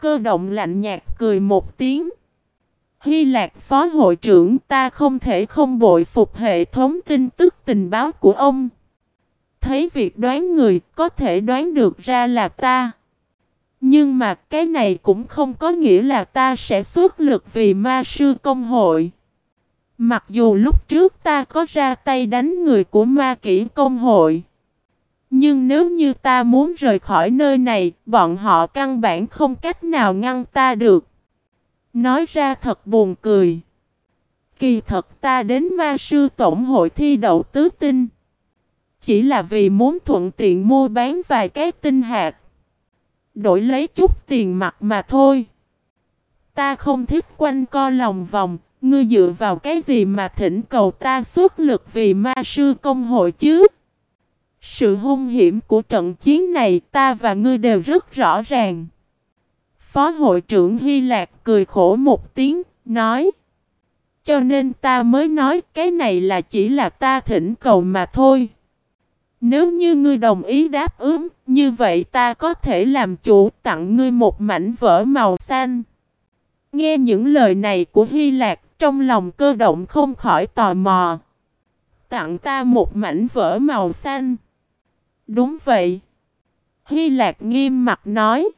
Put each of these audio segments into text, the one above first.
Cơ động lạnh nhạt cười một tiếng. Hy Lạc phó hội trưởng, ta không thể không bội phục hệ thống tin tức tình báo của ông. Thấy việc đoán người, có thể đoán được ra là ta. Nhưng mà cái này cũng không có nghĩa là ta sẽ xuất lực vì ma sư công hội. Mặc dù lúc trước ta có ra tay đánh người của ma kỹ công hội. Nhưng nếu như ta muốn rời khỏi nơi này, bọn họ căn bản không cách nào ngăn ta được. Nói ra thật buồn cười. Kỳ thật ta đến ma sư tổng hội thi đậu tứ tinh. Chỉ là vì muốn thuận tiện mua bán vài cái tinh hạt. Đổi lấy chút tiền mặt mà thôi. Ta không thích quanh co lòng vòng. Ngươi dựa vào cái gì mà thỉnh cầu ta xuất lực vì ma sư công hội chứ? Sự hung hiểm của trận chiến này ta và ngươi đều rất rõ ràng. Phó hội trưởng Hy Lạc cười khổ một tiếng, nói Cho nên ta mới nói cái này là chỉ là ta thỉnh cầu mà thôi. Nếu như ngươi đồng ý đáp ứng, như vậy ta có thể làm chủ tặng ngươi một mảnh vỡ màu xanh. Nghe những lời này của Hy Lạc, trong lòng cơ động không khỏi tò mò. Tặng ta một mảnh vỡ màu xanh. Đúng vậy. Hy Lạc nghiêm mặt nói.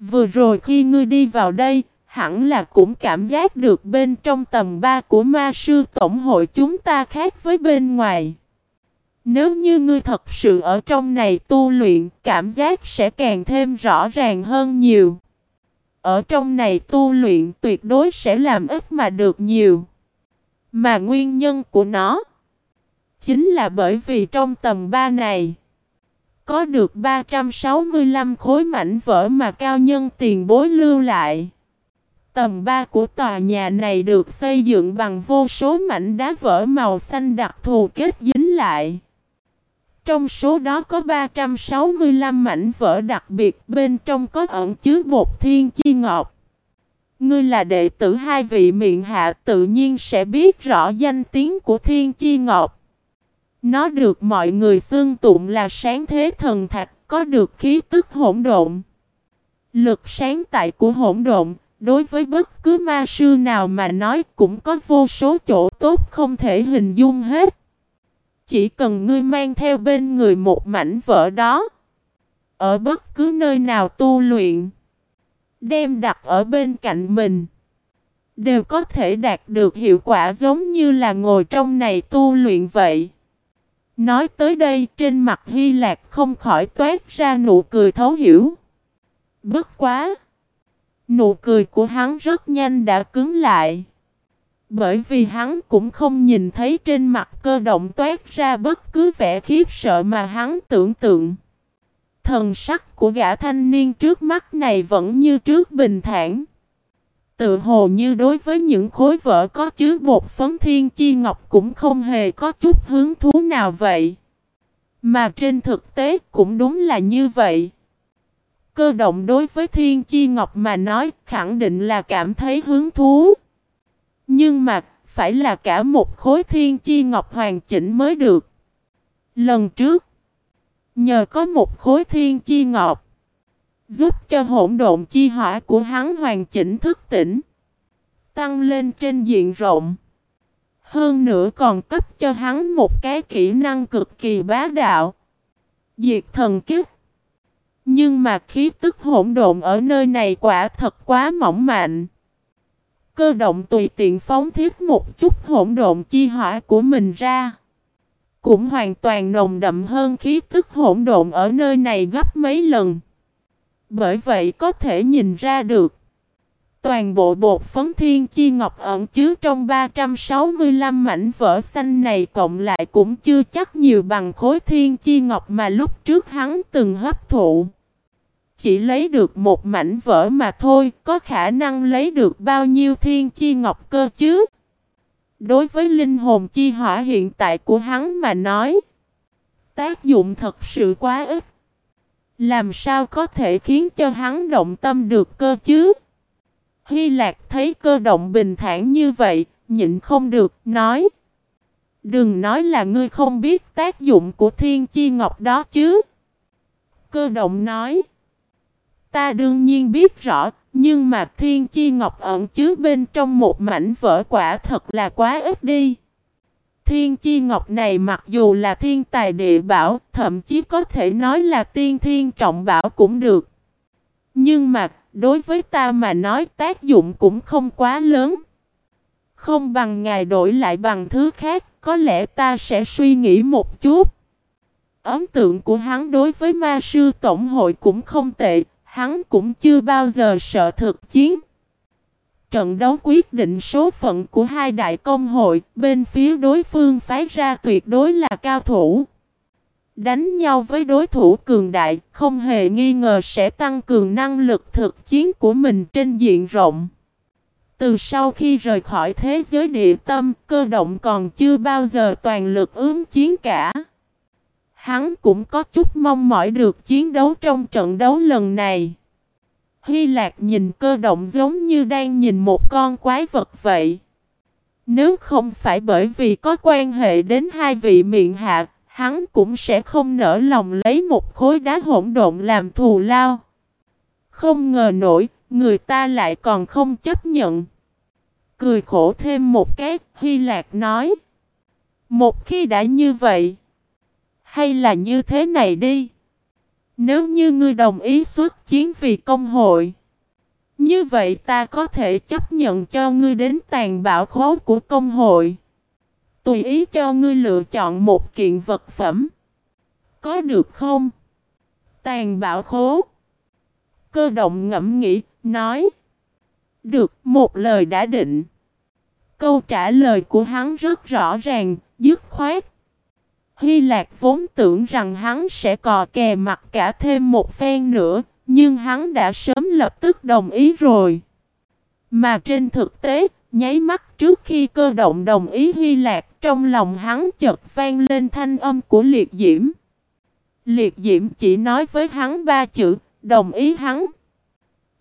Vừa rồi khi ngươi đi vào đây, hẳn là cũng cảm giác được bên trong tầng 3 của ma sư tổng hội chúng ta khác với bên ngoài. Nếu như ngươi thật sự ở trong này tu luyện, cảm giác sẽ càng thêm rõ ràng hơn nhiều. Ở trong này tu luyện tuyệt đối sẽ làm ít mà được nhiều. Mà nguyên nhân của nó chính là bởi vì trong tầng 3 này có được 365 khối mảnh vỡ mà cao nhân tiền bối lưu lại. Tầng 3 của tòa nhà này được xây dựng bằng vô số mảnh đá vỡ màu xanh đặc thù kết dính lại. Trong số đó có 365 mảnh vỡ đặc biệt, bên trong có ẩn chứa bột thiên chi ngọc. Ngươi là đệ tử hai vị miệng hạ tự nhiên sẽ biết rõ danh tiếng của thiên chi ngọc. Nó được mọi người xưng tụng là sáng thế thần thạch, có được khí tức hỗn độn. Lực sáng tại của hỗn độn, đối với bất cứ ma sư nào mà nói cũng có vô số chỗ tốt không thể hình dung hết. Chỉ cần ngươi mang theo bên người một mảnh vỡ đó, ở bất cứ nơi nào tu luyện, đem đặt ở bên cạnh mình, đều có thể đạt được hiệu quả giống như là ngồi trong này tu luyện vậy. Nói tới đây, trên mặt Hy Lạc không khỏi toát ra nụ cười thấu hiểu. Bất quá! Nụ cười của hắn rất nhanh đã cứng lại. Bởi vì hắn cũng không nhìn thấy trên mặt cơ động toát ra bất cứ vẻ khiếp sợ mà hắn tưởng tượng. Thần sắc của gã thanh niên trước mắt này vẫn như trước bình thản. Tự hồ như đối với những khối vỡ có chứa bột phấn thiên chi ngọc cũng không hề có chút hứng thú nào vậy. Mà trên thực tế cũng đúng là như vậy. Cơ động đối với thiên chi ngọc mà nói khẳng định là cảm thấy hứng thú. Nhưng mà phải là cả một khối thiên chi ngọc hoàn chỉnh mới được. Lần trước, nhờ có một khối thiên chi ngọc, Giúp cho hỗn độn chi hỏa của hắn hoàn chỉnh thức tỉnh. Tăng lên trên diện rộng. Hơn nữa còn cấp cho hắn một cái kỹ năng cực kỳ bá đạo. Diệt thần kiếp. Nhưng mà khí tức hỗn độn ở nơi này quả thật quá mỏng mạnh. Cơ động tùy tiện phóng thiết một chút hỗn độn chi hỏa của mình ra. Cũng hoàn toàn nồng đậm hơn khí tức hỗn độn ở nơi này gấp mấy lần. Bởi vậy có thể nhìn ra được Toàn bộ bột phấn thiên chi ngọc ẩn chứa trong 365 mảnh vỡ xanh này cộng lại cũng chưa chắc nhiều bằng khối thiên chi ngọc mà lúc trước hắn từng hấp thụ. Chỉ lấy được một mảnh vỡ mà thôi, có khả năng lấy được bao nhiêu thiên chi ngọc cơ chứ? Đối với linh hồn chi hỏa hiện tại của hắn mà nói, tác dụng thật sự quá ít. Làm sao có thể khiến cho hắn động tâm được cơ chứ? Hy Lạc thấy cơ động bình thản như vậy, nhịn không được, nói. Đừng nói là ngươi không biết tác dụng của thiên chi ngọc đó chứ. Cơ động nói. Ta đương nhiên biết rõ, nhưng mà thiên chi ngọc ẩn chứa bên trong một mảnh vỡ quả thật là quá ít đi. Thiên chi ngọc này mặc dù là thiên tài địa bảo, thậm chí có thể nói là tiên thiên trọng bảo cũng được. Nhưng mà, đối với ta mà nói tác dụng cũng không quá lớn. Không bằng ngài đổi lại bằng thứ khác, có lẽ ta sẽ suy nghĩ một chút. Ấn tượng của hắn đối với ma sư tổng hội cũng không tệ, hắn cũng chưa bao giờ sợ thực chiến. Trận đấu quyết định số phận của hai đại công hội, bên phía đối phương phái ra tuyệt đối là cao thủ. Đánh nhau với đối thủ cường đại, không hề nghi ngờ sẽ tăng cường năng lực thực chiến của mình trên diện rộng. Từ sau khi rời khỏi thế giới địa tâm, cơ động còn chưa bao giờ toàn lực ứng chiến cả. Hắn cũng có chút mong mỏi được chiến đấu trong trận đấu lần này. Hy Lạc nhìn cơ động giống như đang nhìn một con quái vật vậy. Nếu không phải bởi vì có quan hệ đến hai vị miệng hạ, hắn cũng sẽ không nỡ lòng lấy một khối đá hỗn độn làm thù lao. Không ngờ nổi, người ta lại còn không chấp nhận. Cười khổ thêm một cái, Hy Lạc nói. Một khi đã như vậy, hay là như thế này đi. Nếu như ngươi đồng ý xuất chiến vì công hội, như vậy ta có thể chấp nhận cho ngươi đến tàn bạo khố của công hội. Tùy ý cho ngươi lựa chọn một kiện vật phẩm. Có được không? Tàn bạo khố. Cơ động ngẫm nghĩ, nói. Được, một lời đã định. Câu trả lời của hắn rất rõ ràng, dứt khoát. Hy Lạc vốn tưởng rằng hắn sẽ cò kè mặt cả thêm một phen nữa, nhưng hắn đã sớm lập tức đồng ý rồi. Mà trên thực tế, nháy mắt trước khi cơ động đồng ý Hy Lạc, trong lòng hắn chợt vang lên thanh âm của liệt diễm. Liệt diễm chỉ nói với hắn ba chữ, đồng ý hắn.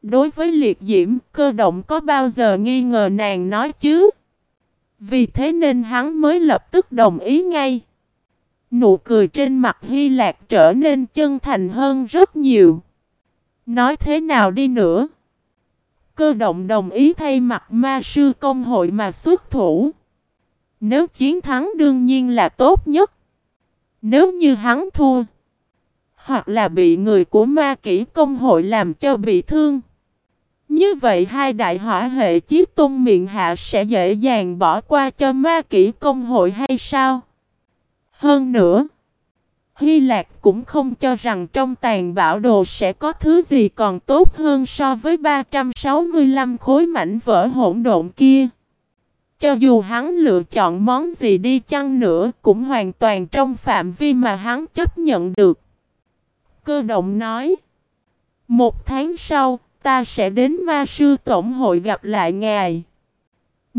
Đối với liệt diễm, cơ động có bao giờ nghi ngờ nàng nói chứ? Vì thế nên hắn mới lập tức đồng ý ngay. Nụ cười trên mặt Hy Lạc trở nên chân thành hơn rất nhiều. Nói thế nào đi nữa? Cơ động đồng ý thay mặt ma sư công hội mà xuất thủ. Nếu chiến thắng đương nhiên là tốt nhất. Nếu như hắn thua, hoặc là bị người của ma kỹ công hội làm cho bị thương. Như vậy hai đại hỏa hệ chiếc tung miệng hạ sẽ dễ dàng bỏ qua cho ma kỹ công hội hay sao? Hơn nữa, Hy Lạc cũng không cho rằng trong tàn bảo đồ sẽ có thứ gì còn tốt hơn so với 365 khối mảnh vỡ hỗn độn kia. Cho dù hắn lựa chọn món gì đi chăng nữa cũng hoàn toàn trong phạm vi mà hắn chấp nhận được. Cơ động nói, một tháng sau, ta sẽ đến ma sư tổng hội gặp lại ngài.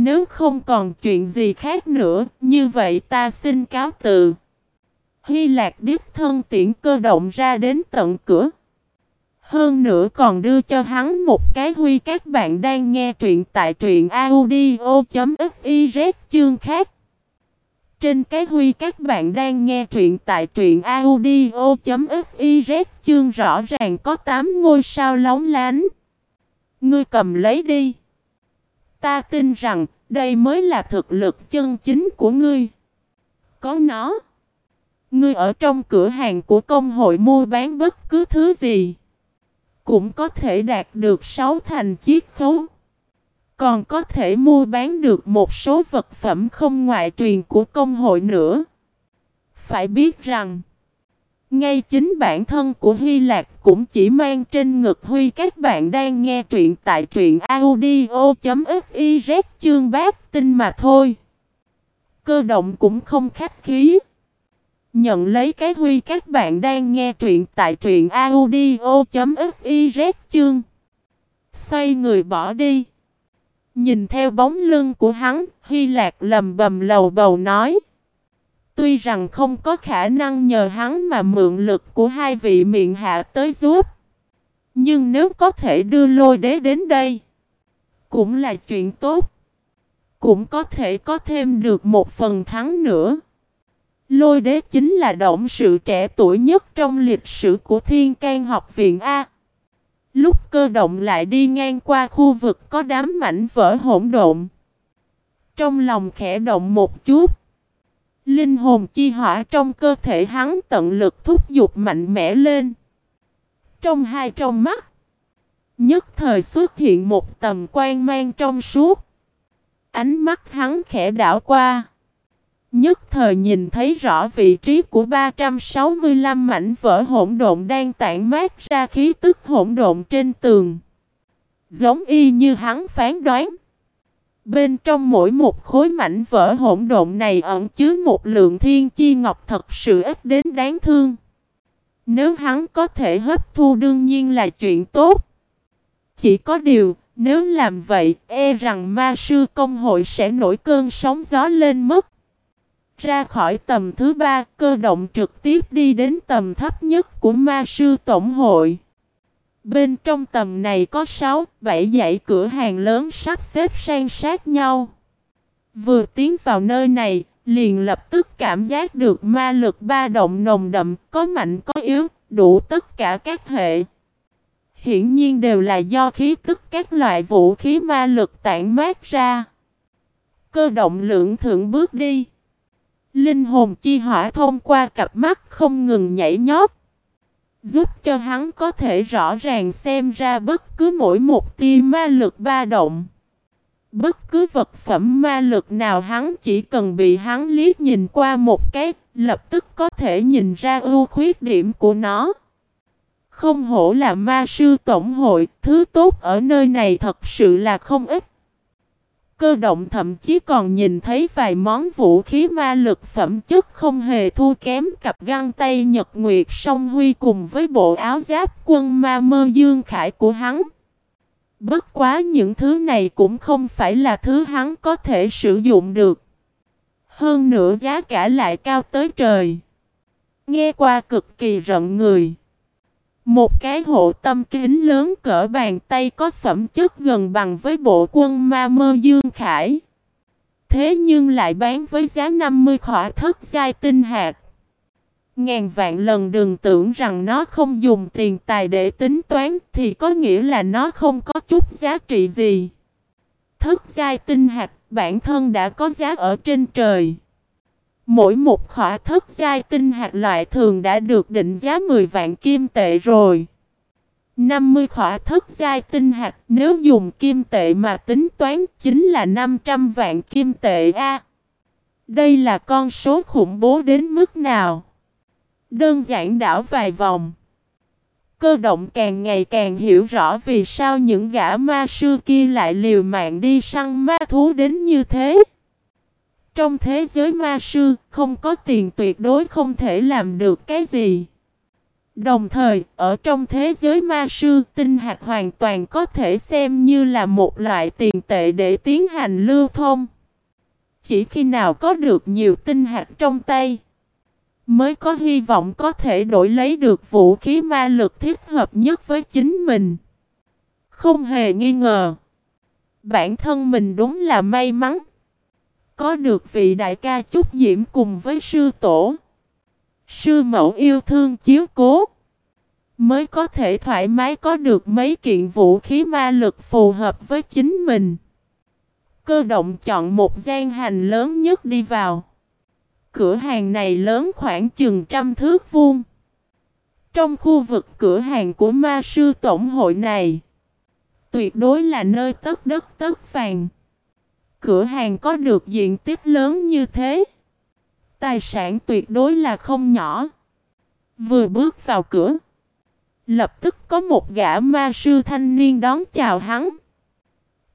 Nếu không còn chuyện gì khác nữa, như vậy ta xin cáo từ. Hy Lạc đích thân tiễn cơ động ra đến tận cửa. Hơn nữa còn đưa cho hắn một cái huy các bạn đang nghe truyện tại truyện audio.fiz chương khác. Trên cái huy các bạn đang nghe truyện tại truyện audio.fiz chương rõ ràng có 8 ngôi sao lóng lánh. Ngươi cầm lấy đi. Ta tin rằng đây mới là thực lực chân chính của ngươi. Có nó. Ngươi ở trong cửa hàng của công hội mua bán bất cứ thứ gì. Cũng có thể đạt được 6 thành chiết khấu. Còn có thể mua bán được một số vật phẩm không ngoại truyền của công hội nữa. Phải biết rằng, ngay chính bản thân của Hy Lạc cũng chỉ mang trên ngực Huy các bạn đang nghe truyện tại truyện audio.fiz chương bát tinh mà thôi. Cơ động cũng không khách khí. Nhận lấy cái Huy các bạn đang nghe truyện tại truyện audio.fiz chương. Xoay người bỏ đi. Nhìn theo bóng lưng của hắn, Hy Lạc lầm bầm lầu bầu nói. Tuy rằng không có khả năng nhờ hắn mà mượn lực của hai vị miệng hạ tới giúp. Nhưng nếu có thể đưa lôi đế đến đây, cũng là chuyện tốt. Cũng có thể có thêm được một phần thắng nữa. Lôi đế chính là động sự trẻ tuổi nhất trong lịch sử của Thiên can học viện A. Lúc cơ động lại đi ngang qua khu vực có đám mảnh vỡ hỗn độn. Trong lòng khẽ động một chút. Linh hồn chi hỏa trong cơ thể hắn tận lực thúc giục mạnh mẽ lên. Trong hai trong mắt. Nhất thời xuất hiện một tầm quan mang trong suốt. Ánh mắt hắn khẽ đảo qua. Nhất thời nhìn thấy rõ vị trí của 365 mảnh vỡ hỗn độn đang tản mát ra khí tức hỗn độn trên tường. Giống y như hắn phán đoán. Bên trong mỗi một khối mảnh vỡ hỗn độn này ẩn chứa một lượng thiên chi ngọc thật sự ít đến đáng thương. Nếu hắn có thể hấp thu đương nhiên là chuyện tốt. Chỉ có điều, nếu làm vậy, e rằng ma sư công hội sẽ nổi cơn sóng gió lên mất. Ra khỏi tầm thứ ba, cơ động trực tiếp đi đến tầm thấp nhất của ma sư tổng hội. Bên trong tầm này có 6, 7 dãy cửa hàng lớn sắp xếp sang sát nhau. Vừa tiến vào nơi này, liền lập tức cảm giác được ma lực ba động nồng đậm, có mạnh có yếu, đủ tất cả các hệ. Hiển nhiên đều là do khí tức các loại vũ khí ma lực tản mát ra. Cơ động lượng thượng bước đi. Linh hồn chi hỏa thông qua cặp mắt không ngừng nhảy nhót. Giúp cho hắn có thể rõ ràng xem ra bất cứ mỗi một tia ma lực ba động. Bất cứ vật phẩm ma lực nào hắn chỉ cần bị hắn liếc nhìn qua một cái, lập tức có thể nhìn ra ưu khuyết điểm của nó. Không hổ là ma sư tổng hội, thứ tốt ở nơi này thật sự là không ít. Cơ động thậm chí còn nhìn thấy vài món vũ khí ma lực phẩm chất không hề thua kém cặp găng tay Nhật Nguyệt song huy cùng với bộ áo giáp quân ma mơ dương khải của hắn. Bất quá những thứ này cũng không phải là thứ hắn có thể sử dụng được. Hơn nữa giá cả lại cao tới trời. Nghe qua cực kỳ rợn người. Một cái hộ tâm kính lớn cỡ bàn tay có phẩm chất gần bằng với bộ quân ma mơ dương khải. Thế nhưng lại bán với giá 50 khỏa thất giai tinh hạt. Ngàn vạn lần đừng tưởng rằng nó không dùng tiền tài để tính toán thì có nghĩa là nó không có chút giá trị gì. Thất giai tinh hạt bản thân đã có giá ở trên trời. Mỗi một khỏa thất giai tinh hạt loại thường đã được định giá 10 vạn kim tệ rồi. 50 khỏa thất giai tinh hạt, nếu dùng kim tệ mà tính toán chính là 500 vạn kim tệ A. đây là con số khủng bố đến mức nào? Đơn giản đảo vài vòng. Cơ động càng ngày càng hiểu rõ vì sao những gã ma sư kia lại liều mạng đi săn ma thú đến như thế. Trong thế giới ma sư, không có tiền tuyệt đối không thể làm được cái gì. Đồng thời, ở trong thế giới ma sư, tinh hạt hoàn toàn có thể xem như là một loại tiền tệ để tiến hành lưu thông. Chỉ khi nào có được nhiều tinh hạt trong tay, mới có hy vọng có thể đổi lấy được vũ khí ma lực thích hợp nhất với chính mình. Không hề nghi ngờ. Bản thân mình đúng là may mắn. Có được vị đại ca Trúc diễm cùng với sư tổ. Sư mẫu yêu thương chiếu cố. Mới có thể thoải mái có được mấy kiện vũ khí ma lực phù hợp với chính mình. Cơ động chọn một gian hành lớn nhất đi vào. Cửa hàng này lớn khoảng chừng trăm thước vuông. Trong khu vực cửa hàng của ma sư tổng hội này, tuyệt đối là nơi tất đất tất vàng. Cửa hàng có được diện tích lớn như thế. Tài sản tuyệt đối là không nhỏ. Vừa bước vào cửa. Lập tức có một gã ma sư thanh niên đón chào hắn.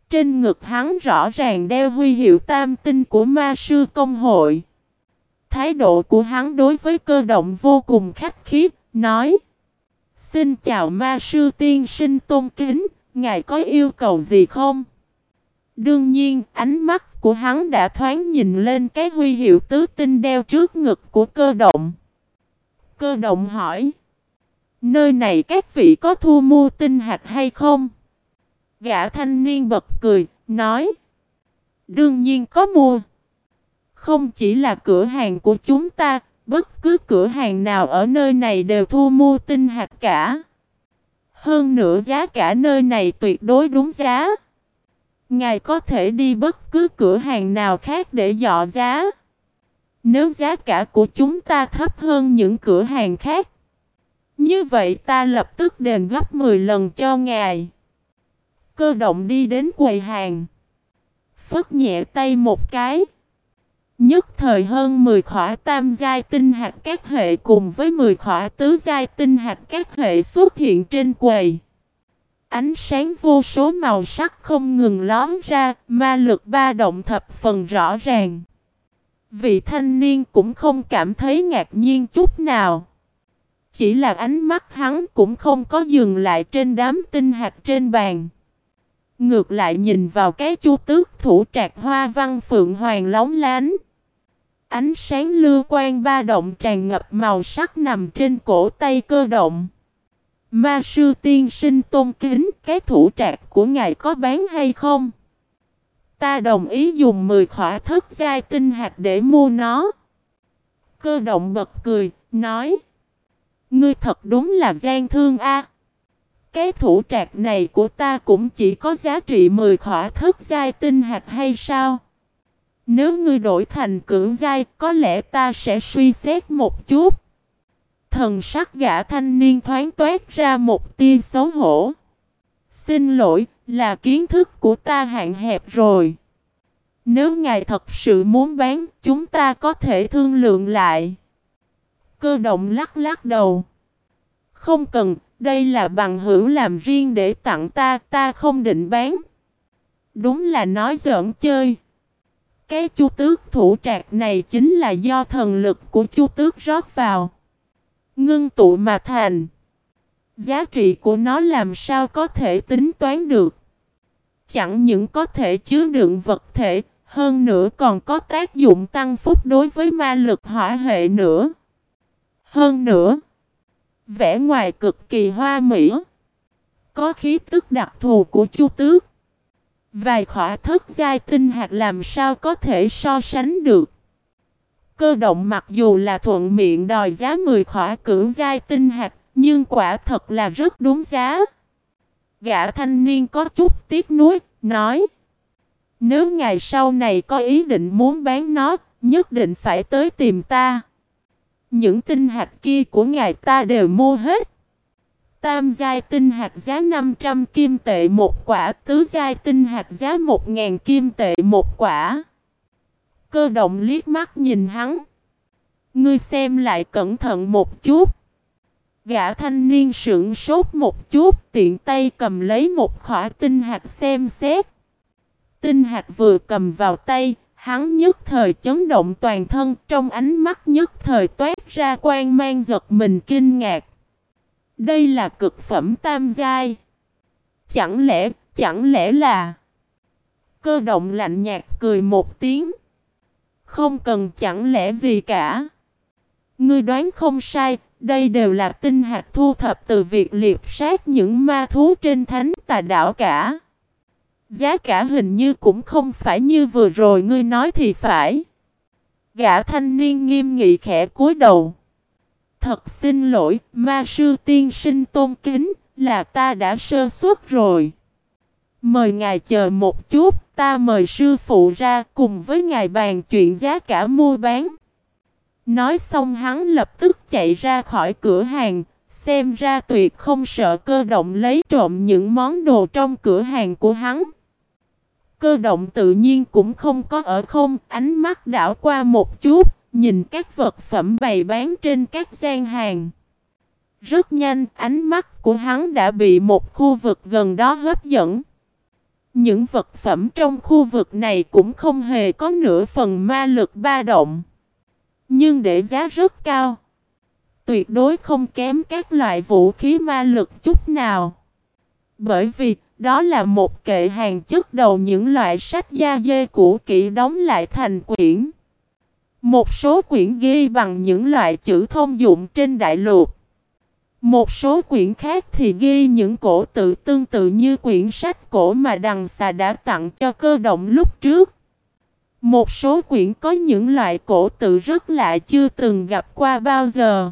Trên ngực hắn rõ ràng đeo huy hiệu tam tinh của ma sư công hội. Thái độ của hắn đối với cơ động vô cùng khách khí, nói Xin chào ma sư tiên sinh tôn kính, ngài có yêu cầu gì không? Đương nhiên, ánh mắt của hắn đã thoáng nhìn lên cái huy hiệu tứ tinh đeo trước ngực của cơ động. Cơ động hỏi, nơi này các vị có thu mua tinh hạt hay không? Gã thanh niên bật cười, nói, đương nhiên có mua. Không chỉ là cửa hàng của chúng ta, bất cứ cửa hàng nào ở nơi này đều thu mua tinh hạt cả. Hơn nữa giá cả nơi này tuyệt đối đúng giá. Ngài có thể đi bất cứ cửa hàng nào khác để dọ giá. Nếu giá cả của chúng ta thấp hơn những cửa hàng khác, như vậy ta lập tức đền gấp 10 lần cho ngài. Cơ động đi đến quầy hàng. Phất nhẹ tay một cái. Nhất thời hơn 10 khỏa tam giai tinh hạt các hệ cùng với 10 khỏa tứ giai tinh hạt các hệ xuất hiện trên quầy. Ánh sáng vô số màu sắc không ngừng lón ra, ma lực ba động thập phần rõ ràng. Vị thanh niên cũng không cảm thấy ngạc nhiên chút nào. Chỉ là ánh mắt hắn cũng không có dừng lại trên đám tinh hạt trên bàn. Ngược lại nhìn vào cái chu tước thủ trạc hoa văn phượng hoàng lóng lánh. Ánh sáng lưu quan ba động tràn ngập màu sắc nằm trên cổ tay cơ động. Ma sư tiên sinh tôn kính, cái thủ trạc của ngài có bán hay không? Ta đồng ý dùng 10 khỏa thất giai tinh hạt để mua nó. Cơ động bật cười, nói. Ngươi thật đúng là gian thương a. Cái thủ trạc này của ta cũng chỉ có giá trị 10 khỏa thất giai tinh hạt hay sao? Nếu ngươi đổi thành cưỡng giai, có lẽ ta sẽ suy xét một chút. Thần sắc gã thanh niên thoáng toát ra một tia xấu hổ. Xin lỗi, là kiến thức của ta hạn hẹp rồi. Nếu ngài thật sự muốn bán, chúng ta có thể thương lượng lại. Cơ động lắc lắc đầu. Không cần, đây là bằng hữu làm riêng để tặng ta, ta không định bán. Đúng là nói giỡn chơi. Cái chu tước thủ trạc này chính là do thần lực của chu tước rót vào. Ngưng tụ mà thành. Giá trị của nó làm sao có thể tính toán được. Chẳng những có thể chứa đựng vật thể, hơn nữa còn có tác dụng tăng phúc đối với ma lực hỏa hệ nữa. Hơn nữa, vẻ ngoài cực kỳ hoa mỹ, có khí tức đặc thù của chu tước. Vài khỏa thất giai tinh hạt làm sao có thể so sánh được. Cơ động mặc dù là thuận miệng đòi giá 10 khỏa cưỡng giai tinh hạt, nhưng quả thật là rất đúng giá. Gã thanh niên có chút tiếc nuối, nói Nếu ngày sau này có ý định muốn bán nó, nhất định phải tới tìm ta. Những tinh hạt kia của ngài ta đều mua hết. Tam giai tinh hạt giá 500 kim tệ một quả, tứ giai tinh hạt giá 1000 kim tệ một quả. Cơ động liếc mắt nhìn hắn. Ngươi xem lại cẩn thận một chút. Gã thanh niên sững sốt một chút, tiện tay cầm lấy một khỏa tinh hạt xem xét. Tinh hạt vừa cầm vào tay, hắn nhất thời chấn động toàn thân, trong ánh mắt nhất thời toát ra quan mang giật mình kinh ngạc. Đây là cực phẩm tam giai. Chẳng lẽ, chẳng lẽ là... Cơ động lạnh nhạt cười một tiếng. Không cần chẳng lẽ gì cả. Ngươi đoán không sai, đây đều là tinh hạt thu thập từ việc liệp sát những ma thú trên thánh tà đảo cả. Giá cả hình như cũng không phải như vừa rồi ngươi nói thì phải. Gã thanh niên nghiêm nghị khẽ cúi đầu. Thật xin lỗi, ma sư tiên sinh tôn kính, là ta đã sơ suất rồi. Mời ngài chờ một chút, ta mời sư phụ ra cùng với ngài bàn chuyện giá cả mua bán. Nói xong hắn lập tức chạy ra khỏi cửa hàng, xem ra tuyệt không sợ cơ động lấy trộm những món đồ trong cửa hàng của hắn. Cơ động tự nhiên cũng không có ở không, ánh mắt đảo qua một chút, nhìn các vật phẩm bày bán trên các gian hàng. Rất nhanh, ánh mắt của hắn đã bị một khu vực gần đó hấp dẫn. Những vật phẩm trong khu vực này cũng không hề có nửa phần ma lực ba động. Nhưng để giá rất cao. Tuyệt đối không kém các loại vũ khí ma lực chút nào. Bởi vì đó là một kệ hàng chất đầu những loại sách da dê cũ kỹ đóng lại thành quyển. Một số quyển ghi bằng những loại chữ thông dụng trên đại lục. Một số quyển khác thì ghi những cổ tự tương tự như quyển sách cổ mà đằng xà đã tặng cho cơ động lúc trước. Một số quyển có những loại cổ tự rất lạ chưa từng gặp qua bao giờ.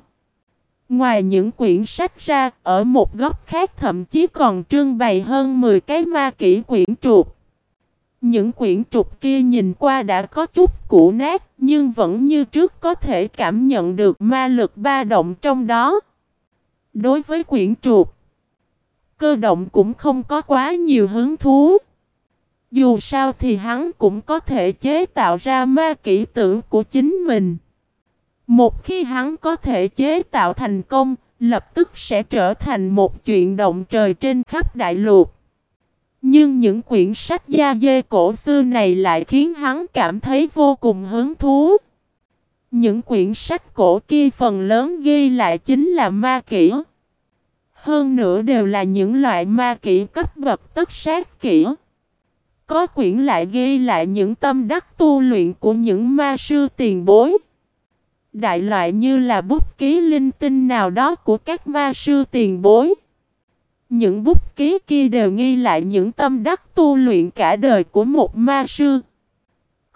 Ngoài những quyển sách ra, ở một góc khác thậm chí còn trưng bày hơn 10 cái ma kỷ quyển trục. Những quyển trục kia nhìn qua đã có chút cũ nát, nhưng vẫn như trước có thể cảm nhận được ma lực ba động trong đó. Đối với quyển trục, cơ động cũng không có quá nhiều hứng thú. Dù sao thì hắn cũng có thể chế tạo ra ma kỹ tử của chính mình. Một khi hắn có thể chế tạo thành công, lập tức sẽ trở thành một chuyện động trời trên khắp đại lục. Nhưng những quyển sách da dê cổ xưa này lại khiến hắn cảm thấy vô cùng hứng thú. Những quyển sách cổ kia phần lớn ghi lại chính là ma kỹ. Hơn nữa đều là những loại ma kỹ cấp bậc tất sát kỹ. Có quyển lại ghi lại những tâm đắc tu luyện của những ma sư tiền bối. Đại loại như là bút ký linh tinh nào đó của các ma sư tiền bối. Những bút ký kia đều ghi lại những tâm đắc tu luyện cả đời của một ma sư.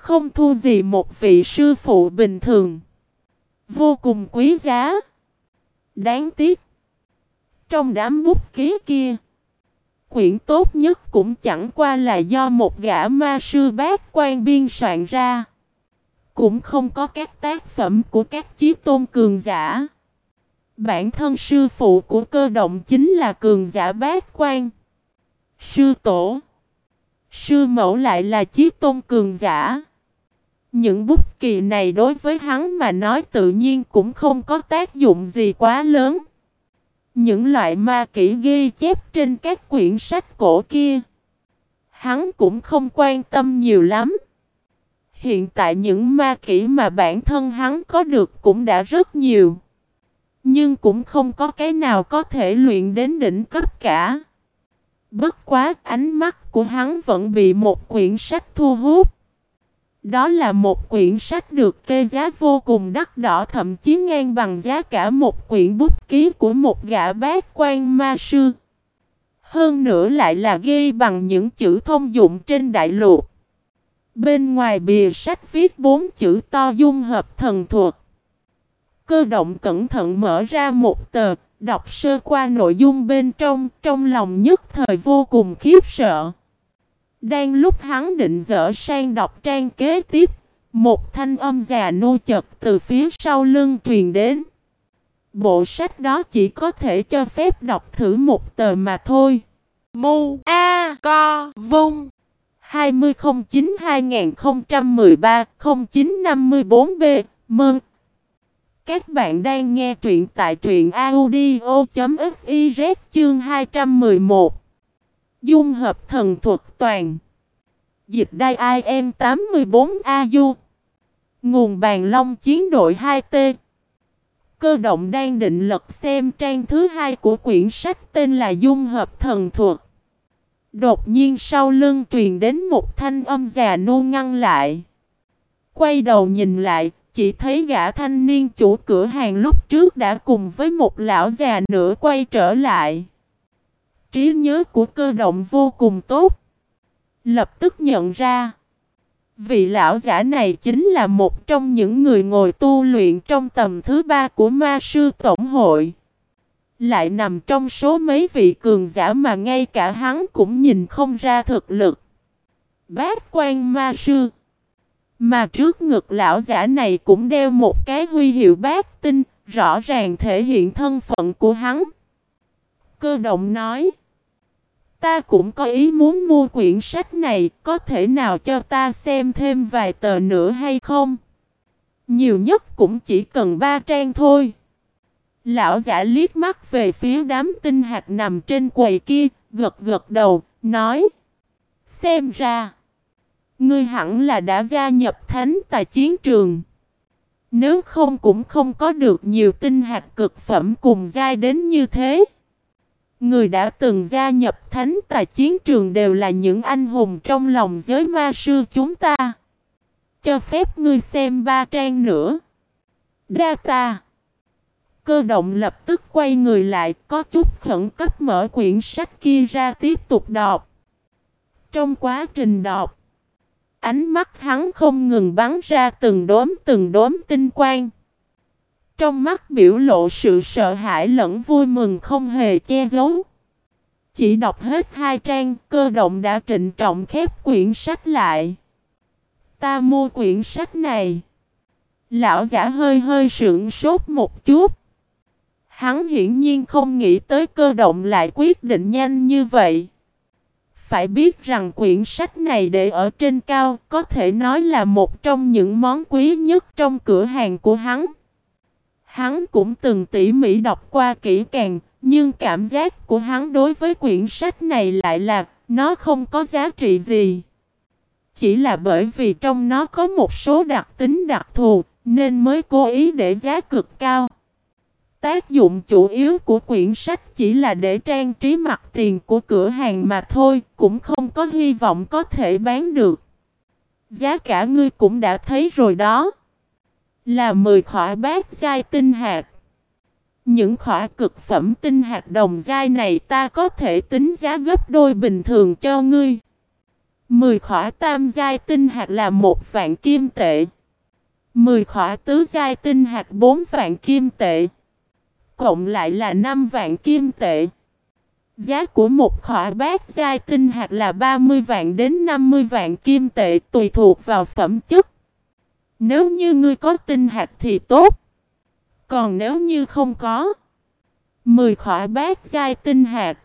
Không thu gì một vị sư phụ bình thường. Vô cùng quý giá. Đáng tiếc. Trong đám bút ký kia. Quyển tốt nhất cũng chẳng qua là do một gã ma sư bát quan biên soạn ra. Cũng không có các tác phẩm của các chí tôn cường giả. Bản thân sư phụ của cơ động chính là cường giả bát quan. Sư tổ. Sư mẫu lại là chí tôn cường giả. Những bút kỳ này đối với hắn mà nói tự nhiên cũng không có tác dụng gì quá lớn. Những loại ma kỹ ghi chép trên các quyển sách cổ kia. Hắn cũng không quan tâm nhiều lắm. Hiện tại những ma kỹ mà bản thân hắn có được cũng đã rất nhiều. Nhưng cũng không có cái nào có thể luyện đến đỉnh cấp cả. Bất quá ánh mắt của hắn vẫn bị một quyển sách thu hút. Đó là một quyển sách được kê giá vô cùng đắt đỏ thậm chí ngang bằng giá cả một quyển bút ký của một gã bác quan ma sư. Hơn nữa lại là ghi bằng những chữ thông dụng trên đại lục. Bên ngoài bìa sách viết bốn chữ to dung hợp thần thuật. Cơ động cẩn thận mở ra một tờ, đọc sơ qua nội dung bên trong, trong lòng nhất thời vô cùng khiếp sợ. Đang lúc hắn định dở sang đọc trang kế tiếp, một thanh âm già nô chật từ phía sau lưng truyền đến. Bộ sách đó chỉ có thể cho phép đọc thử một tờ mà thôi. Mu A Co Vung 2009-2013-0954B Mừng! Các bạn đang nghe truyện tại truyện audio.fiz chương 211 Dung hợp thần thuật toàn Dịch đai IM 84AU Nguồn bàn long chiến đội 2T Cơ động đang định lật xem trang thứ hai của quyển sách tên là Dung hợp thần thuật Đột nhiên sau lưng truyền đến một thanh âm già nô ngăn lại. Quay đầu nhìn lại, chỉ thấy gã thanh niên chủ cửa hàng lúc trước đã cùng với một lão già nữa quay trở lại. Trí nhớ của cơ động vô cùng tốt. Lập tức nhận ra. Vị lão giả này chính là một trong những người ngồi tu luyện trong tầm thứ ba của ma sư tổng hội. Lại nằm trong số mấy vị cường giả mà ngay cả hắn cũng nhìn không ra thực lực. Bát quan ma sư. Mà trước ngực lão giả này cũng đeo một cái huy hiệu bát tinh, rõ ràng thể hiện thân phận của hắn. Cơ động nói. Ta cũng có ý muốn mua quyển sách này, có thể nào cho ta xem thêm vài tờ nữa hay không? Nhiều nhất cũng chỉ cần ba trang thôi. Lão giả liếc mắt về phía đám tinh hạt nằm trên quầy kia, gật gật đầu, nói Xem ra, ngươi hẳn là đã gia nhập thánh tại chiến trường. Nếu không cũng không có được nhiều tinh hạt cực phẩm cùng giai đến như thế. Người đã từng gia nhập thánh tài chiến trường đều là những anh hùng trong lòng giới ma sư chúng ta. Cho phép ngươi xem ba trang nữa. Đa ta. Cơ động lập tức quay người lại, có chút khẩn cấp mở quyển sách kia ra tiếp tục đọc. Trong quá trình đọc, ánh mắt hắn không ngừng bắn ra từng đốm từng đốm tinh quang. Trong mắt biểu lộ sự sợ hãi lẫn vui mừng không hề che giấu. Chỉ đọc hết hai trang, cơ động đã trịnh trọng khép quyển sách lại. Ta mua quyển sách này. Lão giả hơi hơi sượng sốt một chút. Hắn hiển nhiên không nghĩ tới cơ động lại quyết định nhanh như vậy. Phải biết rằng quyển sách này để ở trên cao có thể nói là một trong những món quý nhất trong cửa hàng của hắn. Hắn cũng từng tỉ mỉ đọc qua kỹ càng, nhưng cảm giác của hắn đối với quyển sách này lại là nó không có giá trị gì. Chỉ là bởi vì trong nó có một số đặc tính đặc thù nên mới cố ý để giá cực cao. Tác dụng chủ yếu của quyển sách chỉ là để trang trí mặt tiền của cửa hàng mà thôi, cũng không có hy vọng có thể bán được. Giá cả ngươi cũng đã thấy rồi đó. Là 10 khỏa bát giai tinh hạt. Những khỏa cực phẩm tinh hạt đồng giai này ta có thể tính giá gấp đôi bình thường cho ngươi. 10 khỏa tam giai tinh hạt là một vạn kim tệ. 10 khỏa tứ giai tinh hạt 4 vạn kim tệ. Cộng lại là 5 vạn kim tệ. Giá của một khỏa bát giai tinh hạt là 30 vạn đến 50 vạn kim tệ tùy thuộc vào phẩm chất. Nếu như ngươi có tinh hạt thì tốt. Còn nếu như không có, mười khỏi bát giai tinh hạt,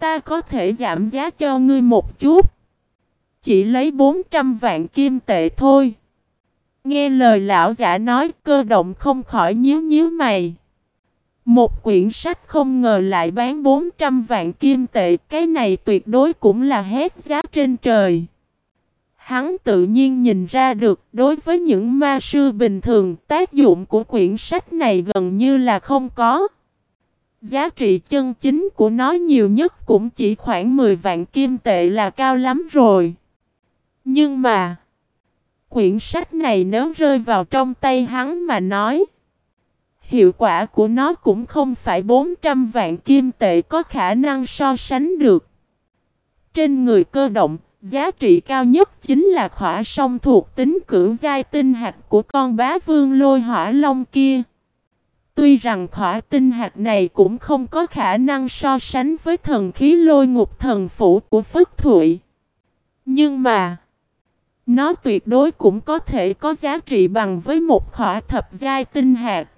Ta có thể giảm giá cho ngươi một chút. Chỉ lấy 400 vạn kim tệ thôi. Nghe lời lão giả nói, cơ động không khỏi nhíu nhíu mày. Một quyển sách không ngờ lại bán 400 vạn kim tệ, Cái này tuyệt đối cũng là hết giá trên trời. Hắn tự nhiên nhìn ra được đối với những ma sư bình thường tác dụng của quyển sách này gần như là không có. Giá trị chân chính của nó nhiều nhất cũng chỉ khoảng 10 vạn kim tệ là cao lắm rồi. Nhưng mà, quyển sách này nếu rơi vào trong tay hắn mà nói, hiệu quả của nó cũng không phải 400 vạn kim tệ có khả năng so sánh được. Trên người cơ động, Giá trị cao nhất chính là khỏa song thuộc tính cưỡng giai tinh hạt của con bá vương lôi hỏa long kia. Tuy rằng khỏa tinh hạt này cũng không có khả năng so sánh với thần khí lôi ngục thần phủ của Phất Thụy. Nhưng mà, nó tuyệt đối cũng có thể có giá trị bằng với một khỏa thập giai tinh hạt.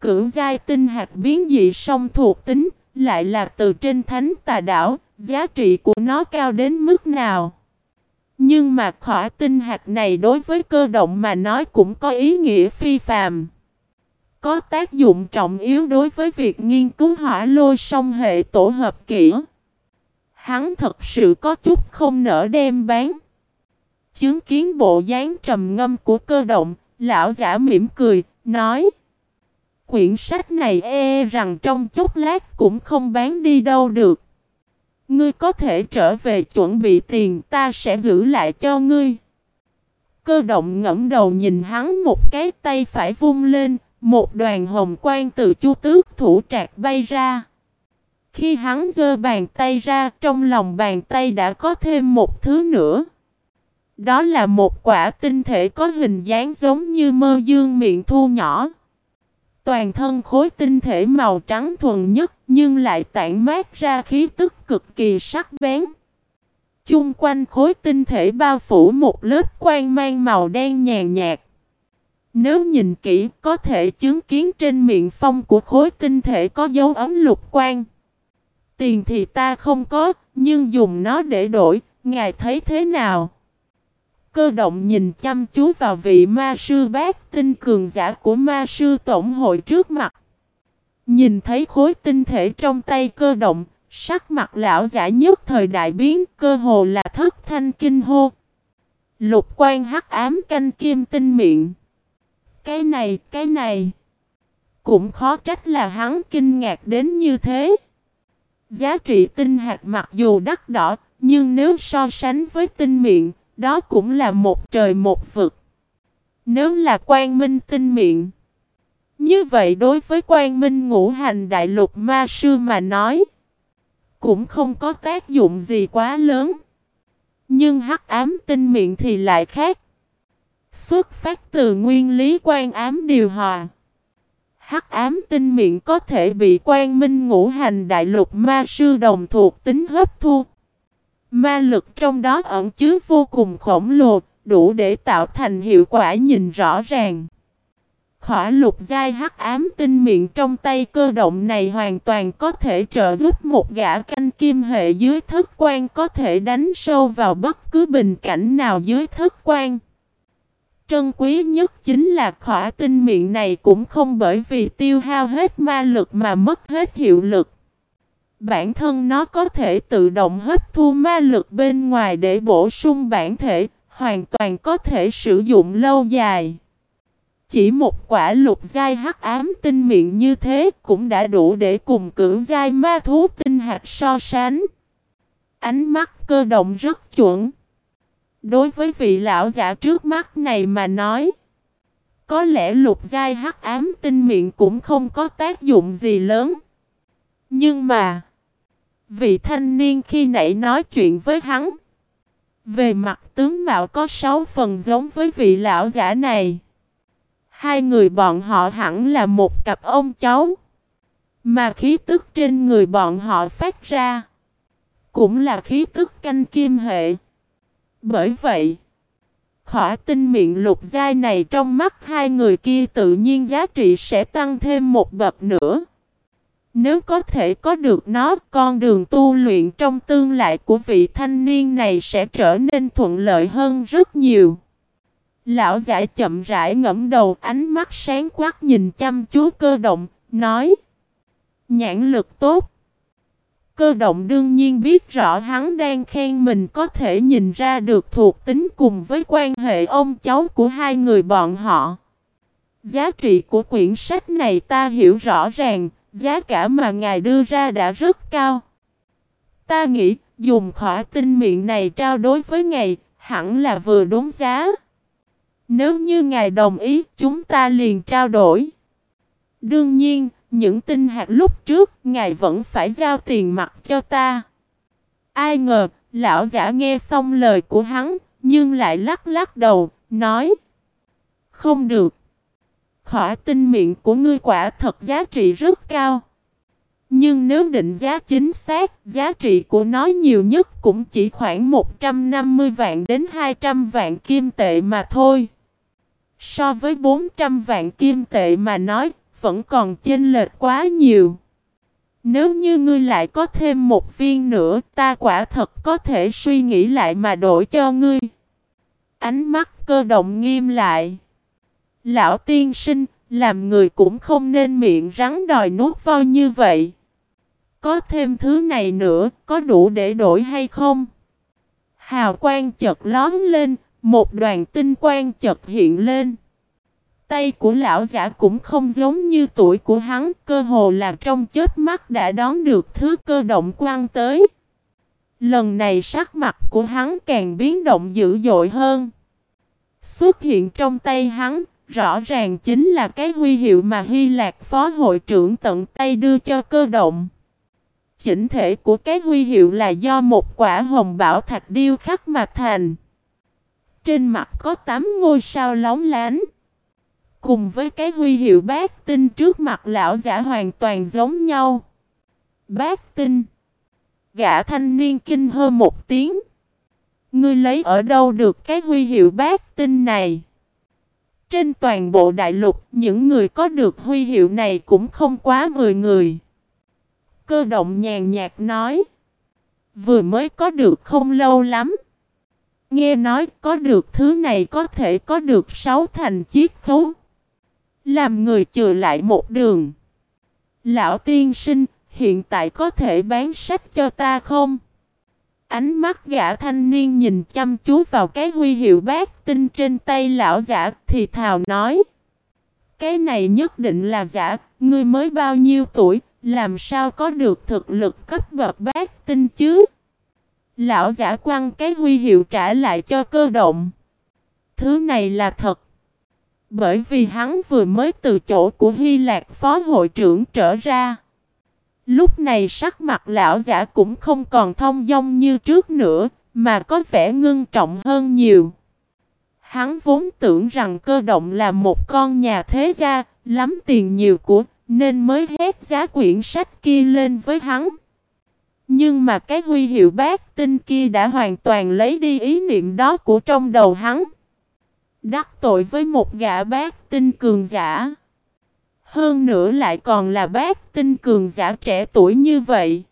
Cưỡng giai tinh hạt biến dị song thuộc tính lại là từ trên thánh tà đảo, giá trị của nó cao đến mức nào. Nhưng mà khỏa tinh hạt này đối với cơ động mà nói cũng có ý nghĩa phi phàm. Có tác dụng trọng yếu đối với việc nghiên cứu hỏa lôi song hệ tổ hợp kỹ. Hắn thật sự có chút không nỡ đem bán. Chứng kiến bộ dáng trầm ngâm của cơ động, lão giả mỉm cười, nói Quyển sách này e rằng trong chốc lát cũng không bán đi đâu được. Ngươi có thể trở về chuẩn bị tiền ta sẽ giữ lại cho ngươi. Cơ động ngẫm đầu nhìn hắn một cái tay phải vung lên, một đoàn hồng quang từ chu tước thủ trạc bay ra. Khi hắn giơ bàn tay ra, trong lòng bàn tay đã có thêm một thứ nữa. Đó là một quả tinh thể có hình dáng giống như mơ dương miệng thu nhỏ. Toàn thân khối tinh thể màu trắng thuần nhất nhưng lại tản mát ra khí tức cực kỳ sắc bén. Chung quanh khối tinh thể bao phủ một lớp quang mang màu đen nhàn nhạt. Nếu nhìn kỹ có thể chứng kiến trên miệng phong của khối tinh thể có dấu ấm lục quang. Tiền thì ta không có, nhưng dùng nó để đổi, ngài thấy thế nào? Cơ động nhìn chăm chú vào vị ma sư bát tinh cường giả của ma sư tổng hội trước mặt. Nhìn thấy khối tinh thể trong tay cơ động, sắc mặt lão giả nhất thời đại biến, cơ hồ là thất thanh kinh hô. Lục quan hắc ám canh kim tinh miệng. Cái này, cái này. Cũng khó trách là hắn kinh ngạc đến như thế. Giá trị tinh hạt mặc dù đắt đỏ, nhưng nếu so sánh với tinh miệng, đó cũng là một trời một vực. Nếu là quan minh tinh miệng. Như vậy đối với quan minh ngũ hành đại lục ma sư mà nói. Cũng không có tác dụng gì quá lớn. Nhưng hắc ám tinh miệng thì lại khác. Xuất phát từ nguyên lý quan ám điều hòa. hắc ám tinh miệng có thể bị quan minh ngũ hành đại lục ma sư đồng thuộc tính hấp thu. Ma lực trong đó ẩn chứa vô cùng khổng lồ, đủ để tạo thành hiệu quả nhìn rõ ràng. Khỏa lục giai hắc ám tinh miệng trong tay cơ động này hoàn toàn có thể trợ giúp một gã canh kim hệ dưới thất quan có thể đánh sâu vào bất cứ bình cảnh nào dưới thất quan. Trân quý nhất chính là khỏa tinh miệng này cũng không bởi vì tiêu hao hết ma lực mà mất hết hiệu lực. Bản thân nó có thể tự động hấp thu ma lực bên ngoài để bổ sung bản thể, hoàn toàn có thể sử dụng lâu dài. Chỉ một quả lục giai hắc ám tinh miệng như thế cũng đã đủ để cùng cưỡng giai ma thú tinh hạt so sánh. Ánh mắt cơ động rất chuẩn. Đối với vị lão giả trước mắt này mà nói, có lẽ lục giai hắc ám tinh miệng cũng không có tác dụng gì lớn. Nhưng mà, vị thanh niên khi nãy nói chuyện với hắn, về mặt tướng mạo có sáu phần giống với vị lão giả này. Hai người bọn họ hẳn là một cặp ông cháu. Mà khí tức trên người bọn họ phát ra. Cũng là khí tức canh kim hệ. Bởi vậy, khỏa tinh miệng lục giai này trong mắt hai người kia tự nhiên giá trị sẽ tăng thêm một bậc nữa. Nếu có thể có được nó, con đường tu luyện trong tương lai của vị thanh niên này sẽ trở nên thuận lợi hơn rất nhiều. Lão giả chậm rãi ngẫm đầu ánh mắt sáng quát nhìn chăm chú cơ động, nói Nhãn lực tốt Cơ động đương nhiên biết rõ hắn đang khen mình có thể nhìn ra được thuộc tính cùng với quan hệ ông cháu của hai người bọn họ. Giá trị của quyển sách này ta hiểu rõ ràng, giá cả mà ngài đưa ra đã rất cao. Ta nghĩ dùng khỏa tinh miệng này trao đối với ngài, hẳn là vừa đúng giá. Nếu như ngài đồng ý, chúng ta liền trao đổi. Đương nhiên, những tinh hạt lúc trước, ngài vẫn phải giao tiền mặt cho ta. Ai ngờ, lão giả nghe xong lời của hắn, nhưng lại lắc lắc đầu, nói Không được. Khỏa tinh miệng của ngươi quả thật giá trị rất cao. Nhưng nếu định giá chính xác, giá trị của nó nhiều nhất cũng chỉ khoảng 150 vạn đến 200 vạn kim tệ mà thôi. So với 400 vạn kim tệ mà nói, vẫn còn chênh lệch quá nhiều. Nếu như ngươi lại có thêm một viên nữa, ta quả thật có thể suy nghĩ lại mà đổi cho ngươi. Ánh mắt cơ động nghiêm lại. Lão tiên sinh, làm người cũng không nên miệng rắn đòi nuốt voi như vậy. Có thêm thứ này nữa, có đủ để đổi hay không? Hào quang chợt lóm lên, một đoàn tinh quang chợt hiện lên. Tay của lão giả cũng không giống như tuổi của hắn, cơ hồ là trong chết mắt đã đón được thứ cơ động quang tới. Lần này sắc mặt của hắn càng biến động dữ dội hơn. Xuất hiện trong tay hắn, rõ ràng chính là cái huy hiệu mà Hy Lạc phó hội trưởng tận tay đưa cho cơ động. Chỉnh thể của cái huy hiệu là do một quả hồng bảo thạch điêu khắc mà thành. Trên mặt có 8 ngôi sao lóng lánh. Cùng với cái huy hiệu bát tinh trước mặt lão giả hoàn toàn giống nhau. Bát tinh. Gã thanh niên kinh hơn một tiếng. Ngươi lấy ở đâu được cái huy hiệu bát tinh này? Trên toàn bộ đại lục, những người có được huy hiệu này cũng không quá 10 người. Cơ động nhàn nhạt nói. Vừa mới có được không lâu lắm. Nghe nói có được thứ này có thể có được sáu thành chiếc khấu. Làm người chừa lại một đường. Lão tiên sinh, hiện tại có thể bán sách cho ta không? Ánh mắt gã thanh niên nhìn chăm chú vào cái huy hiệu bát tinh trên tay lão giả thì thào nói. Cái này nhất định là giả, ngươi mới bao nhiêu tuổi, làm sao có được thực lực cấp bậc bát tinh chứ? Lão giả quăng cái huy hiệu trả lại cho cơ động. Thứ này là thật. Bởi vì hắn vừa mới từ chỗ của Hy Lạc phó hội trưởng trở ra. Lúc này sắc mặt lão giả cũng không còn thông dong như trước nữa, mà có vẻ ngưng trọng hơn nhiều. Hắn vốn tưởng rằng cơ động là một con nhà thế gia, lắm tiền nhiều của, nên mới hét giá quyển sách kia lên với hắn. Nhưng mà cái huy hiệu bác tinh kia đã hoàn toàn lấy đi ý niệm đó của trong đầu hắn. Đắc tội với một gã bác tinh cường giả. Hơn nữa lại còn là bác tinh cường giả trẻ tuổi như vậy.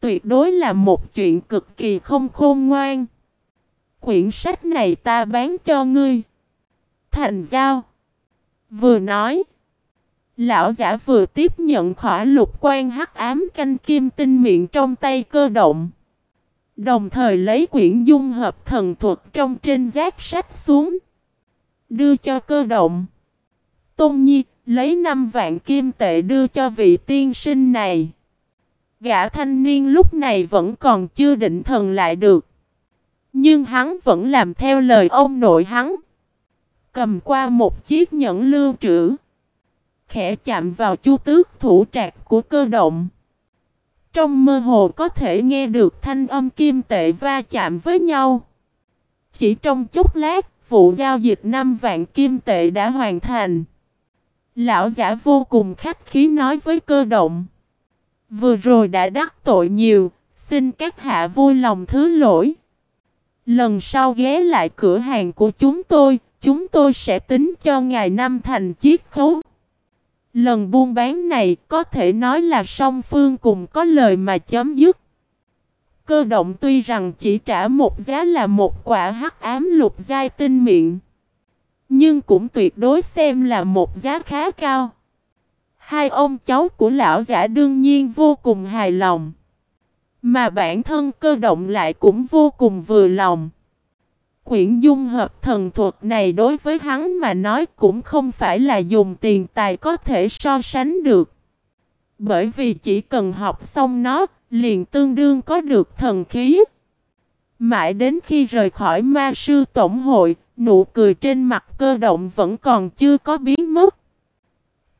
Tuyệt đối là một chuyện cực kỳ không khôn ngoan. Quyển sách này ta bán cho ngươi. Thành giao. Vừa nói. Lão giả vừa tiếp nhận khỏa lục quan hắc ám canh kim tinh miệng trong tay cơ động. Đồng thời lấy quyển dung hợp thần thuật trong trên giác sách xuống. Đưa cho cơ động. Tôn Nhi lấy năm vạn kim tệ đưa cho vị tiên sinh này. Gã thanh niên lúc này vẫn còn chưa định thần lại được. Nhưng hắn vẫn làm theo lời ông nội hắn. Cầm qua một chiếc nhẫn lưu trữ. Khẽ chạm vào chu tước thủ trạc của cơ động. Trong mơ hồ có thể nghe được thanh âm kim tệ va chạm với nhau. Chỉ trong chốc lát, vụ giao dịch 5 vạn kim tệ đã hoàn thành. Lão giả vô cùng khách khí nói với cơ động. Vừa rồi đã đắc tội nhiều, xin các hạ vui lòng thứ lỗi. Lần sau ghé lại cửa hàng của chúng tôi, chúng tôi sẽ tính cho ngài năm thành chiếc khấu. Lần buôn bán này có thể nói là song phương cùng có lời mà chấm dứt. Cơ động tuy rằng chỉ trả một giá là một quả hắc ám lục giai tinh miệng. Nhưng cũng tuyệt đối xem là một giá khá cao. Hai ông cháu của lão giả đương nhiên vô cùng hài lòng. Mà bản thân cơ động lại cũng vô cùng vừa lòng. Quyển dung hợp thần thuật này đối với hắn mà nói cũng không phải là dùng tiền tài có thể so sánh được. Bởi vì chỉ cần học xong nó, liền tương đương có được thần khí. Mãi đến khi rời khỏi ma sư tổng hội, nụ cười trên mặt cơ động vẫn còn chưa có biến mất.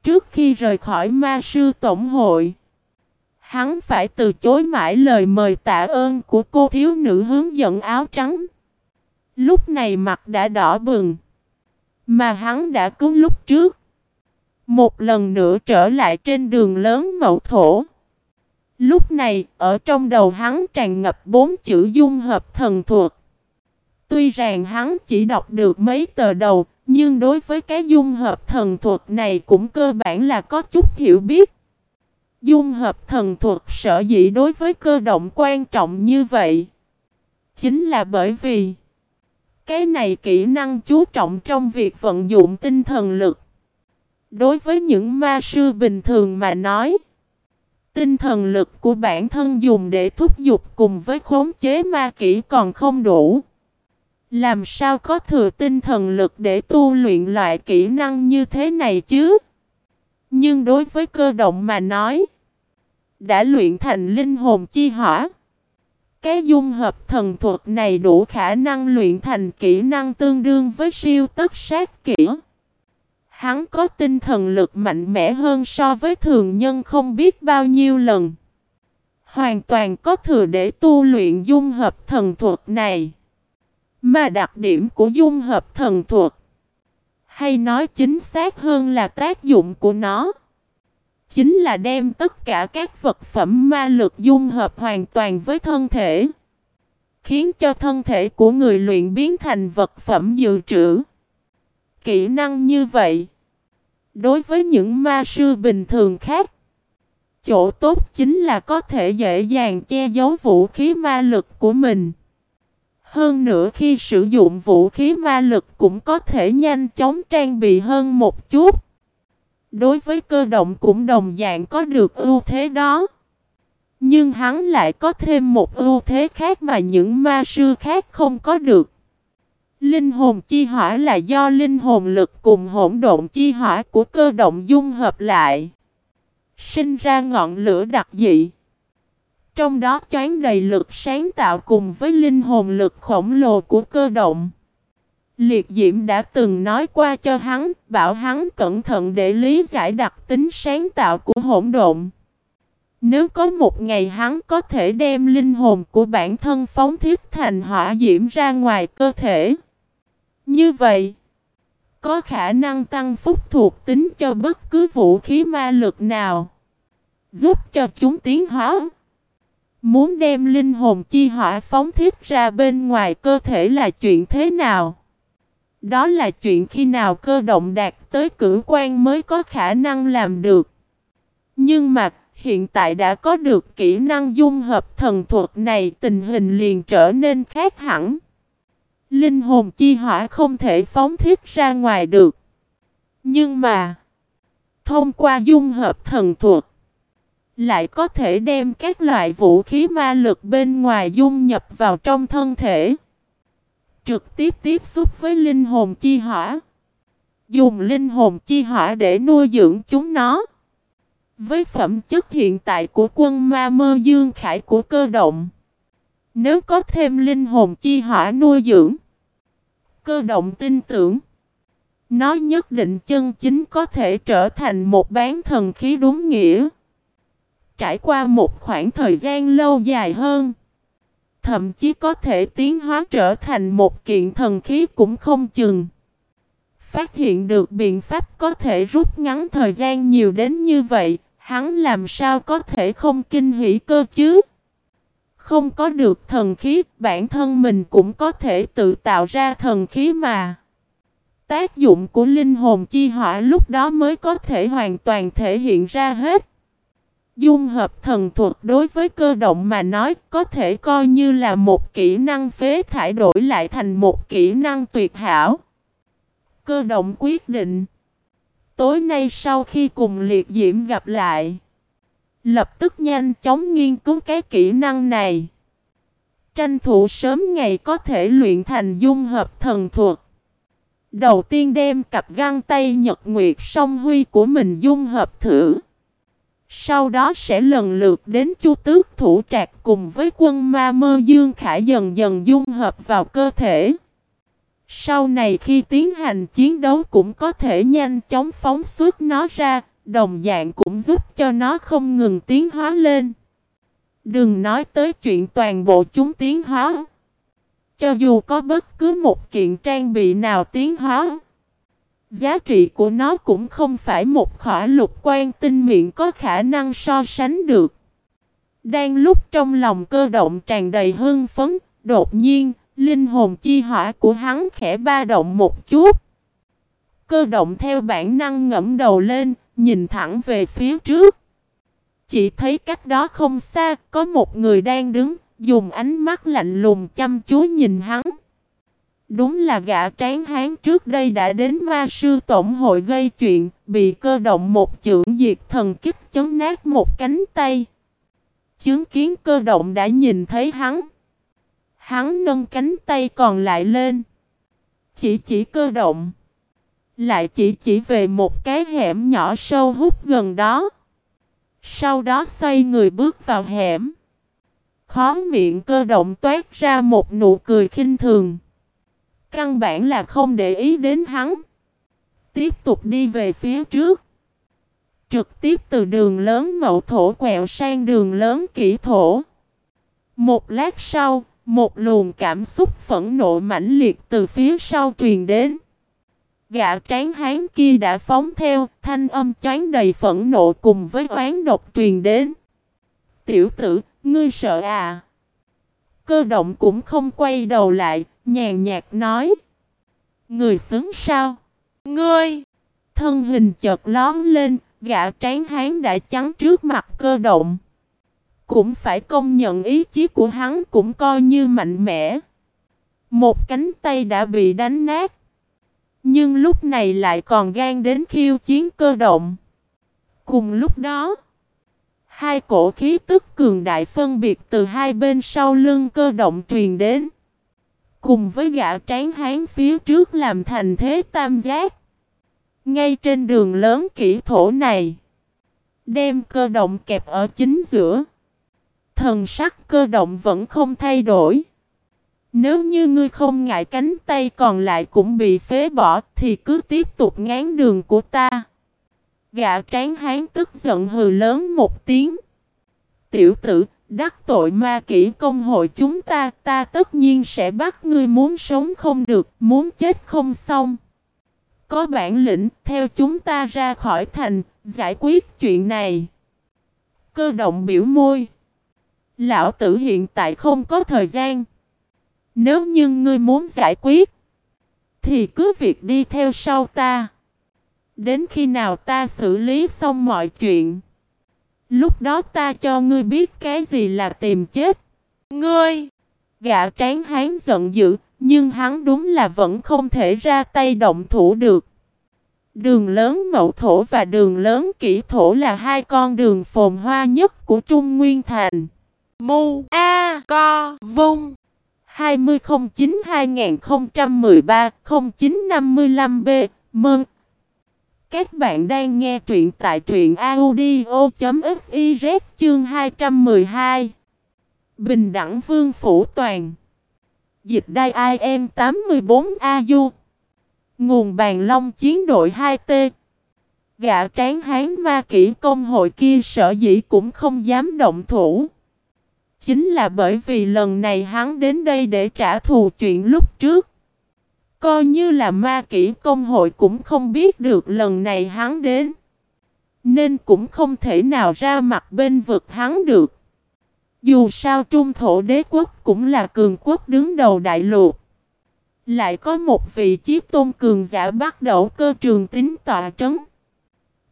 Trước khi rời khỏi ma sư tổng hội, hắn phải từ chối mãi lời mời tạ ơn của cô thiếu nữ hướng dẫn áo trắng. Lúc này mặt đã đỏ bừng, mà hắn đã cứu lúc trước. Một lần nữa trở lại trên đường lớn mậu thổ. Lúc này, ở trong đầu hắn tràn ngập bốn chữ dung hợp thần thuộc. Tuy rằng hắn chỉ đọc được mấy tờ đầu, nhưng đối với cái dung hợp thần thuật này cũng cơ bản là có chút hiểu biết. Dung hợp thần thuật sở dĩ đối với cơ động quan trọng như vậy. Chính là bởi vì cái này kỹ năng chú trọng trong việc vận dụng tinh thần lực. Đối với những ma sư bình thường mà nói, tinh thần lực của bản thân dùng để thúc giục cùng với khống chế ma kỹ còn không đủ. Làm sao có thừa tinh thần lực để tu luyện loại kỹ năng như thế này chứ? Nhưng đối với cơ động mà nói, đã luyện thành linh hồn chi hỏa. Cái dung hợp thần thuật này đủ khả năng luyện thành kỹ năng tương đương với siêu tất sát kỹ. Hắn có tinh thần lực mạnh mẽ hơn so với thường nhân không biết bao nhiêu lần. Hoàn toàn có thừa để tu luyện dung hợp thần thuật này. Mà đặc điểm của dung hợp thần thuật, hay nói chính xác hơn là tác dụng của nó, chính là đem tất cả các vật phẩm ma lực dung hợp hoàn toàn với thân thể, khiến cho thân thể của người luyện biến thành vật phẩm dự trữ. Kỹ năng như vậy, đối với những ma sư bình thường khác, chỗ tốt chính là có thể dễ dàng che giấu vũ khí ma lực của mình. Hơn nữa khi sử dụng vũ khí ma lực cũng có thể nhanh chóng trang bị hơn một chút. Đối với cơ động cũng đồng dạng có được ưu thế đó. Nhưng hắn lại có thêm một ưu thế khác mà những ma sư khác không có được. Linh hồn chi hỏa là do linh hồn lực cùng hỗn độn chi hỏa của cơ động dung hợp lại. Sinh ra ngọn lửa đặc dị. Trong đó choán đầy lực sáng tạo cùng với linh hồn lực khổng lồ của cơ động. Liệt diễm đã từng nói qua cho hắn, bảo hắn cẩn thận để lý giải đặc tính sáng tạo của hỗn độn. Nếu có một ngày hắn có thể đem linh hồn của bản thân phóng thiết thành hỏa diễm ra ngoài cơ thể. Như vậy, có khả năng tăng phúc thuộc tính cho bất cứ vũ khí ma lực nào. Giúp cho chúng tiến hóa. Muốn đem linh hồn chi hỏa phóng thiết ra bên ngoài cơ thể là chuyện thế nào? Đó là chuyện khi nào cơ động đạt tới cử quan mới có khả năng làm được. Nhưng mà hiện tại đã có được kỹ năng dung hợp thần thuật này tình hình liền trở nên khác hẳn. Linh hồn chi hỏa không thể phóng thiết ra ngoài được. Nhưng mà, thông qua dung hợp thần thuật, lại có thể đem các loại vũ khí ma lực bên ngoài dung nhập vào trong thân thể. Trực tiếp tiếp xúc với linh hồn chi hỏa. Dùng linh hồn chi hỏa để nuôi dưỡng chúng nó. Với phẩm chất hiện tại của quân ma mơ dương khải của cơ động. Nếu có thêm linh hồn chi hỏa nuôi dưỡng. Cơ động tin tưởng. Nó nhất định chân chính có thể trở thành một bán thần khí đúng nghĩa. Trải qua một khoảng thời gian lâu dài hơn. Thậm chí có thể tiến hóa trở thành một kiện thần khí cũng không chừng. Phát hiện được biện pháp có thể rút ngắn thời gian nhiều đến như vậy, hắn làm sao có thể không kinh hỉ cơ chứ? Không có được thần khí, bản thân mình cũng có thể tự tạo ra thần khí mà. Tác dụng của linh hồn chi hỏa lúc đó mới có thể hoàn toàn thể hiện ra hết. Dung hợp thần thuật đối với cơ động mà nói, có thể coi như là một kỹ năng phế thải đổi lại thành một kỹ năng tuyệt hảo. Cơ động quyết định. Tối nay sau khi cùng liệt diễm gặp lại. Lập tức nhanh chóng nghiên cứu cái kỹ năng này. Tranh thủ sớm ngày có thể luyện thành dung hợp thần thuật. Đầu tiên đem cặp găng tay nhật nguyệt song huy của mình dung hợp thử. Sau đó sẽ lần lượt đến chu tước thủ trạc cùng với quân ma mơ dương khải dần dần dung hợp vào cơ thể. Sau này khi tiến hành chiến đấu cũng có thể nhanh chóng phóng xuất nó ra, đồng dạng cũng giúp cho nó không ngừng tiến hóa lên. Đừng nói tới chuyện toàn bộ chúng tiến hóa. Cho dù có bất cứ một kiện trang bị nào tiến hóa, giá trị của nó cũng không phải một khỏa lục quan tinh miệng có khả năng so sánh được. Đang lúc trong lòng cơ động tràn đầy hưng phấn, đột nhiên, linh hồn chi hỏa của hắn khẽ ba động một chút. Cơ động theo bản năng ngẫm đầu lên, nhìn thẳng về phía trước. Chỉ thấy cách đó không xa, có một người đang đứng, dùng ánh mắt lạnh lùng chăm chú nhìn hắn. Đúng là gã tráng hán trước đây đã đến ma sư tổng hội gây chuyện, bị cơ động một chưởng diệt thần kích chấm nát một cánh tay. Chứng kiến cơ động đã nhìn thấy hắn. Hắn nâng cánh tay còn lại lên. Chỉ chỉ cơ động. Lại chỉ chỉ về một cái hẻm nhỏ sâu hút gần đó. Sau đó xoay người bước vào hẻm. Khó miệng cơ động toát ra một nụ cười khinh thường. Căn bản là không để ý đến hắn. Tiếp tục đi về phía trước. Trực tiếp từ đường lớn mậu thổ quẹo sang đường lớn kỹ thổ. Một lát sau, một luồng cảm xúc phẫn nộ mãnh liệt từ phía sau truyền đến. Gã tráng hán kia đã phóng theo, thanh âm chán đầy phẫn nộ cùng với oán độc truyền đến. Tiểu tử, ngươi sợ à? Cơ động cũng không quay đầu lại, nhàn nhạt nói. Người xứng sao? Ngươi! Thân hình chợt lón lên, gã tráng hán đã chắn trước mặt cơ động. Cũng phải công nhận ý chí của hắn cũng coi như mạnh mẽ. Một cánh tay đã bị đánh nát. Nhưng lúc này lại còn gan đến khiêu chiến cơ động. Cùng lúc đó, hai cổ khí tức cường đại phân biệt từ hai bên sau lưng cơ động truyền đến. Cùng với gã tráng hán phía trước làm thành thế tam giác. Ngay trên đường lớn kỹ thổ này, đem cơ động kẹp ở chính giữa. Thần sắc cơ động vẫn không thay đổi. Nếu như ngươi không ngại cánh tay còn lại cũng bị phế bỏ thì cứ tiếp tục ngán đường của ta. Gã tráng hán tức giận hừ lớn một tiếng. Tiểu tử, đắc tội ma kỹ công hội chúng ta, ta tất nhiên sẽ bắt ngươi muốn sống không được, muốn chết không xong. có bản lĩnh, theo chúng ta ra khỏi thành, giải quyết chuyện này. Cơ động biểu môi. Lão tử hiện tại không có thời gian. Nếu như ngươi muốn giải quyết, thì cứ việc đi theo sau ta. Đến khi nào ta xử lý xong mọi chuyện. Lúc đó ta cho ngươi biết cái gì là tìm chết. Ngươi! Gã tráng hán giận dữ, nhưng hắn đúng là vẫn không thể ra tay động thủ được. Đường lớn mậu thổ và đường lớn kỹ thổ là hai con đường phồn hoa nhất của Trung Nguyên Thành. Mu A Co Vung 2009-2013-0955B Mừng! Các bạn đang nghe truyện tại truyện audio.fiz chương 212 Bình đẳng vương phủ toàn. Dịch đai IM 84AU Nguồn bàn long chiến đội 2T Gã tráng hán ma kỹ công hội kia sợ dĩ cũng không dám động thủ. Chính là bởi vì lần này hắn đến đây để trả thù chuyện lúc trước. Coi như là ma kỹ công hội cũng không biết được lần này hắn đến. Nên cũng không thể nào ra mặt bên vực hắn được. Dù sao trung thổ đế quốc cũng là cường quốc đứng đầu đại lục. Lại có một vị chiếc tôn cường giả bắt đầu cơ trường tính tọa trấn.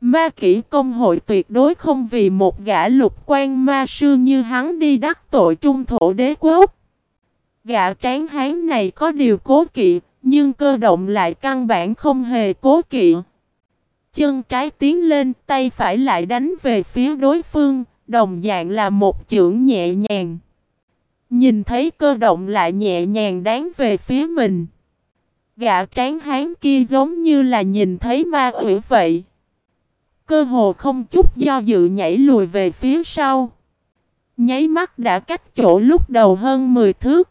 Ma kỹ công hội tuyệt đối không vì một gã lục quan ma sư như hắn đi đắc tội trung thổ đế quốc. Gã tráng hán này có điều cố kỵ, nhưng cơ động lại căn bản không hề cố kỵ. Chân trái tiến lên, tay phải lại đánh về phía đối phương, đồng dạng là một chưởng nhẹ nhàng. Nhìn thấy cơ động lại nhẹ nhàng đáng về phía mình. Gã tráng hán kia giống như là nhìn thấy ma quỷ vậy. Cơ hồ không chút do dự nhảy lùi về phía sau. Nháy mắt đã cách chỗ lúc đầu hơn 10 thước.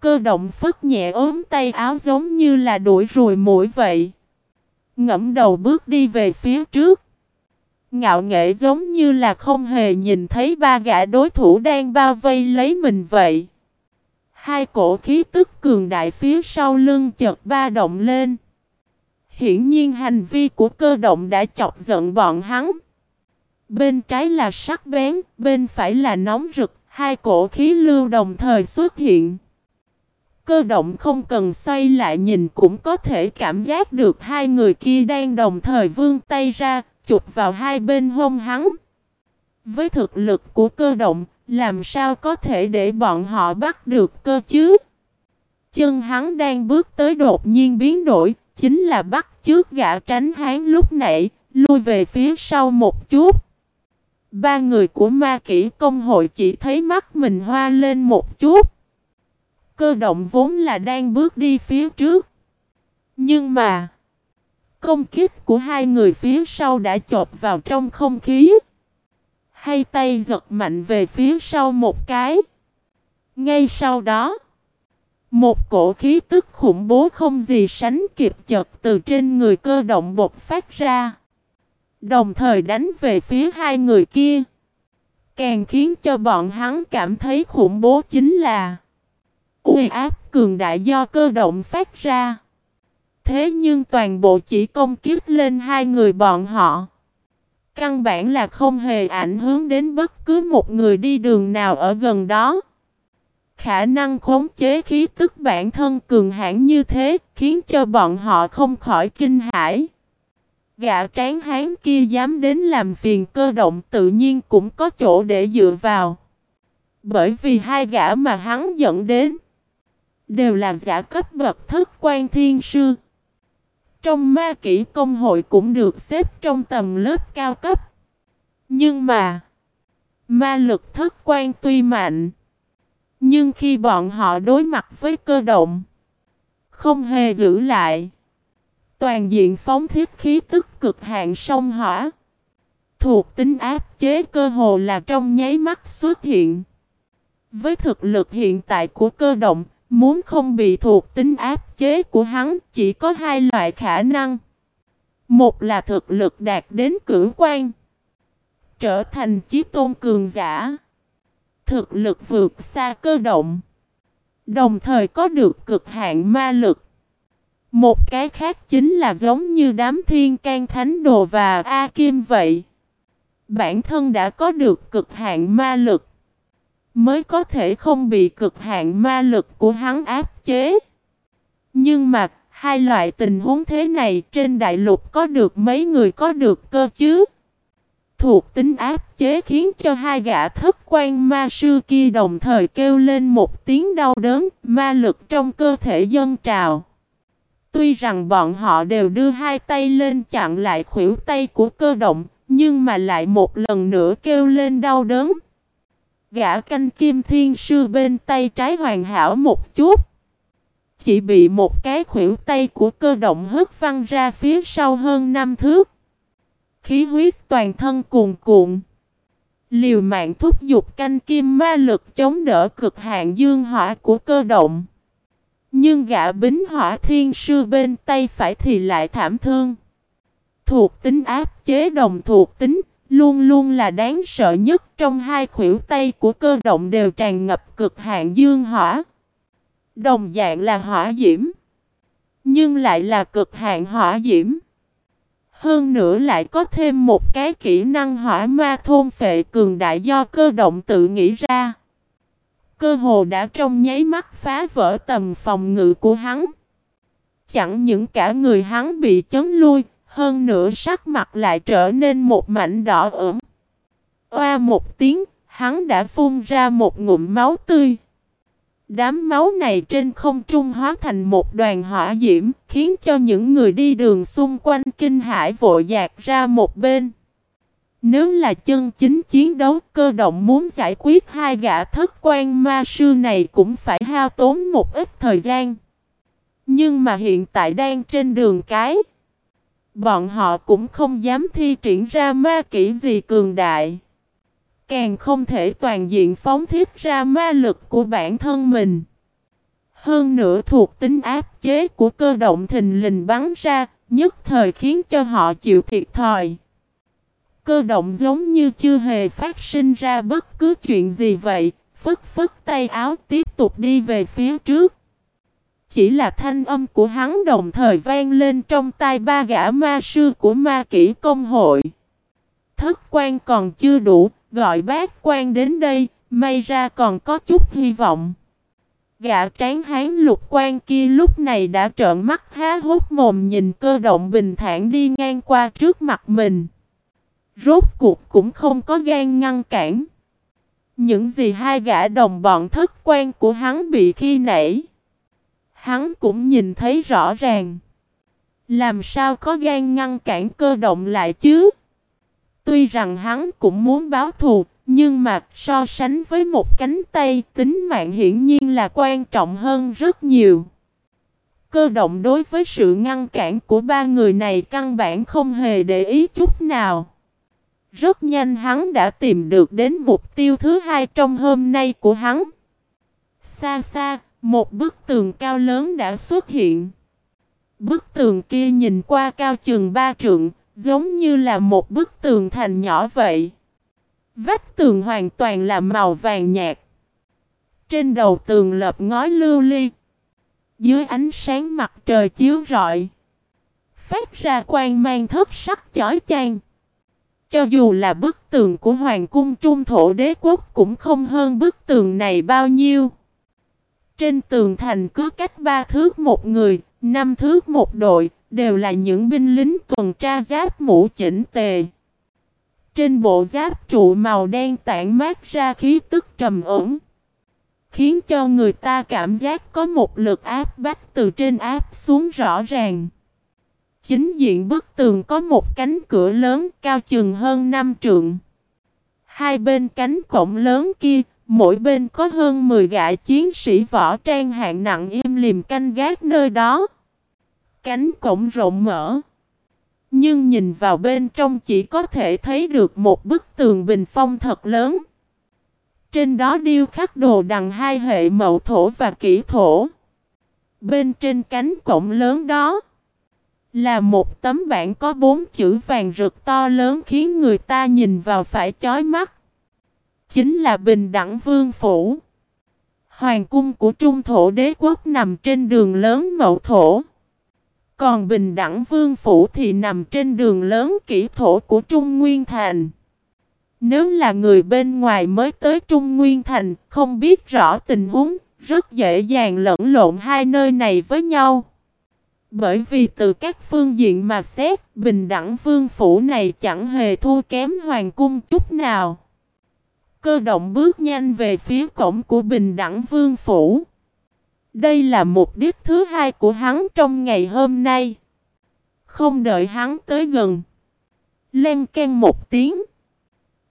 Cơ động phất nhẹ ốm tay áo giống như là đuổi rùi mũi vậy. Ngẫm đầu bước đi về phía trước. Ngạo nghệ giống như là không hề nhìn thấy ba gã đối thủ đang bao vây lấy mình vậy. Hai cổ khí tức cường đại phía sau lưng chợt ba động lên. Hiển nhiên hành vi của cơ động đã chọc giận bọn hắn. Bên trái là sắc bén, bên phải là nóng rực, hai cổ khí lưu đồng thời xuất hiện. Cơ động không cần xoay lại nhìn cũng có thể cảm giác được hai người kia đang đồng thời vươn tay ra, chụp vào hai bên hông hắn. Với thực lực của cơ động, làm sao có thể để bọn họ bắt được cơ chứ? Chân hắn đang bước tới đột nhiên biến đổi, chính là bắt trước gã tránh hán lúc nãy, lui về phía sau một chút. Ba người của ma kỹ công hội chỉ thấy mắt mình hoa lên một chút. Cơ động vốn là đang bước đi phía trước. Nhưng mà, công kích của hai người phía sau đã chộp vào trong không khí. Hai tay giật mạnh về phía sau một cái. Ngay sau đó, một cổ khí tức khủng bố không gì sánh kịp chật từ trên người cơ động bột phát ra. Đồng thời đánh về phía hai người kia. Càng khiến cho bọn hắn cảm thấy khủng bố chính là uy áp cường đại do cơ động phát ra. Thế nhưng toàn bộ chỉ công kiếp lên hai người bọn họ. Căn bản là không hề ảnh hưởng đến bất cứ một người đi đường nào ở gần đó. Khả năng khống chế khí tức bản thân cường hãn như thế khiến cho bọn họ không khỏi kinh hãi. Gã tráng hán kia dám đến làm phiền cơ động tự nhiên cũng có chỗ để dựa vào. Bởi vì hai gã mà hắn dẫn đến đều là giả cấp bậc thất quan thiên sư. Trong ma kỹ công hội cũng được xếp trong tầm lớp cao cấp. Nhưng mà, ma lực thất quan tuy mạnh, nhưng khi bọn họ đối mặt với cơ động, không hề giữ lại. Toàn diện phóng thiết khí tức cực hạn sông hỏa. Thuộc tính áp chế cơ hồ là trong nháy mắt xuất hiện. Với thực lực hiện tại của cơ động, muốn không bị thuộc tính áp chế của hắn, chỉ có hai loại khả năng. Một là thực lực đạt đến cử quan. Trở thành chiếc tôn cường giả thực lực vượt xa cơ động. Đồng thời có được cực hạn ma lực. Một cái khác chính là giống như đám thiên can thánh đồ và A Kim vậy. Bản thân đã có được cực hạn ma lực. Mới có thể không bị cực hạn ma lực của hắn áp chế. Nhưng mà, hai loại tình huống thế này trên đại lục có được mấy người có được cơ chứ? Thuộc tính áp chế khiến cho hai gã thất quan ma sư kia đồng thời kêu lên một tiếng đau đớn, ma lực trong cơ thể dân trào. Tuy rằng bọn họ đều đưa hai tay lên chặn lại khuỷu tay của cơ động, nhưng mà lại một lần nữa kêu lên đau đớn. Gã canh kim thiên sư bên tay trái hoàn hảo một chút. Chỉ bị một cái khuỷu tay của cơ động hất văng ra phía sau hơn năm thước. Khí huyết toàn thân cuồn cuộn. Liều mạng thúc giục canh kim ma lực chống đỡ cực hạn dương hỏa của cơ động. Nhưng gã bính hỏa thiên sư bên tay phải thì lại thảm thương. Thuộc tính áp chế đồng thuộc tính, luôn luôn là đáng sợ nhất trong hai khuỷu tay của cơ động đều tràn ngập cực hạn dương hỏa. Đồng dạng là hỏa diễm, nhưng lại là cực hạn hỏa diễm. Hơn nữa lại có thêm một cái kỹ năng hỏa ma thôn phệ cường đại do cơ động tự nghĩ ra. Cơ hồ đã trong nháy mắt phá vỡ tầm phòng ngự của hắn. Chẳng những cả người hắn bị chấn lui, hơn nữa sắc mặt lại trở nên một mảnh đỏ ửng. Oa một tiếng, hắn đã phun ra một ngụm máu tươi. Đám máu này trên không trung hóa thành một đoàn hỏa diễm, khiến cho những người đi đường xung quanh kinh hải vội dạt ra một bên. Nếu là chân chính chiến đấu cơ động muốn giải quyết hai gã thất quan ma sư này cũng phải hao tốn một ít thời gian. Nhưng mà hiện tại đang trên đường cái. Bọn họ cũng không dám thi triển ra ma kỹ gì cường đại. Càng không thể toàn diện phóng thiết ra ma lực của bản thân mình. Hơn nữa thuộc tính áp chế của cơ động thình lình bắn ra, nhất thời khiến cho họ chịu thiệt thòi. Cơ động giống như chưa hề phát sinh ra bất cứ chuyện gì vậy, phức phức tay áo tiếp tục đi về phía trước. Chỉ là thanh âm của hắn đồng thời vang lên trong tai ba gã ma sư của ma kỹ công hội. Thất quan còn chưa đủ, gọi bác quan đến đây, may ra còn có chút hy vọng. Gã tráng hán lục quan kia lúc này đã trợn mắt há hốt mồm nhìn cơ động bình thản đi ngang qua trước mặt mình. Rốt cuộc cũng không có gan ngăn cản. Những gì hai gã đồng bọn thất quan của hắn bị khi nãy. Hắn cũng nhìn thấy rõ ràng. Làm sao có gan ngăn cản cơ động lại chứ? Tuy rằng hắn cũng muốn báo thù, nhưng mà so sánh với một cánh tay, tính mạng hiển nhiên là quan trọng hơn rất nhiều. Cơ động đối với sự ngăn cản của ba người này căn bản không hề để ý chút nào. Rất nhanh hắn đã tìm được đến mục tiêu thứ hai trong hôm nay của hắn. Xa xa, một bức tường cao lớn đã xuất hiện. Bức tường kia nhìn qua cao chừng ba trượng, giống như là một bức tường thành nhỏ vậy. Vách tường hoàn toàn là màu vàng nhạt. Trên đầu tường lợp ngói lưu ly. Dưới ánh sáng mặt trời chiếu rọi. Phát ra quang mang thất sắc chói chang. Cho dù là bức tường của Hoàng cung Trung Thổ Đế Quốc cũng không hơn bức tường này bao nhiêu. Trên tường thành cứ cách ba thước một người, năm thước một đội, đều là những binh lính tuần tra giáp mũ chỉnh tề. Trên bộ giáp trụ màu đen tản mát ra khí tức trầm ổn, khiến cho người ta cảm giác có một lực áp bách từ trên áp xuống rõ ràng. Chính diện bức tường có một cánh cửa lớn cao chừng hơn 5 trượng. Hai bên cánh cổng lớn kia, mỗi bên có hơn 10 gã chiến sĩ võ trang hạng nặng im liềm canh gác nơi đó. Cánh cổng rộng mở. Nhưng nhìn vào bên trong chỉ có thể thấy được một bức tường bình phong thật lớn. Trên đó điêu khắc đồ đằng hai hệ mậu thổ và kỹ thổ. Bên trên cánh cổng lớn đó là một tấm bảng có bốn chữ vàng rực to lớn khiến người ta nhìn vào phải chói mắt. Chính là Bình Đẳng Vương Phủ. Hoàng cung của Trung Thổ Đế Quốc nằm trên đường lớn Mậu Thổ. Còn Bình Đẳng Vương Phủ thì nằm trên đường lớn Kỷ thổ của Trung Nguyên Thành. Nếu là người bên ngoài mới tới Trung Nguyên Thành, không biết rõ tình huống, rất dễ dàng lẫn lộn hai nơi này với nhau. Bởi vì từ các phương diện mà xét, bình đẳng vương phủ này chẳng hề thua kém hoàng cung chút nào. Cơ động bước nhanh về phía cổng của bình đẳng vương phủ. Đây là mục đích thứ hai của hắn trong ngày hôm nay. Không đợi hắn tới gần. Len ken một tiếng.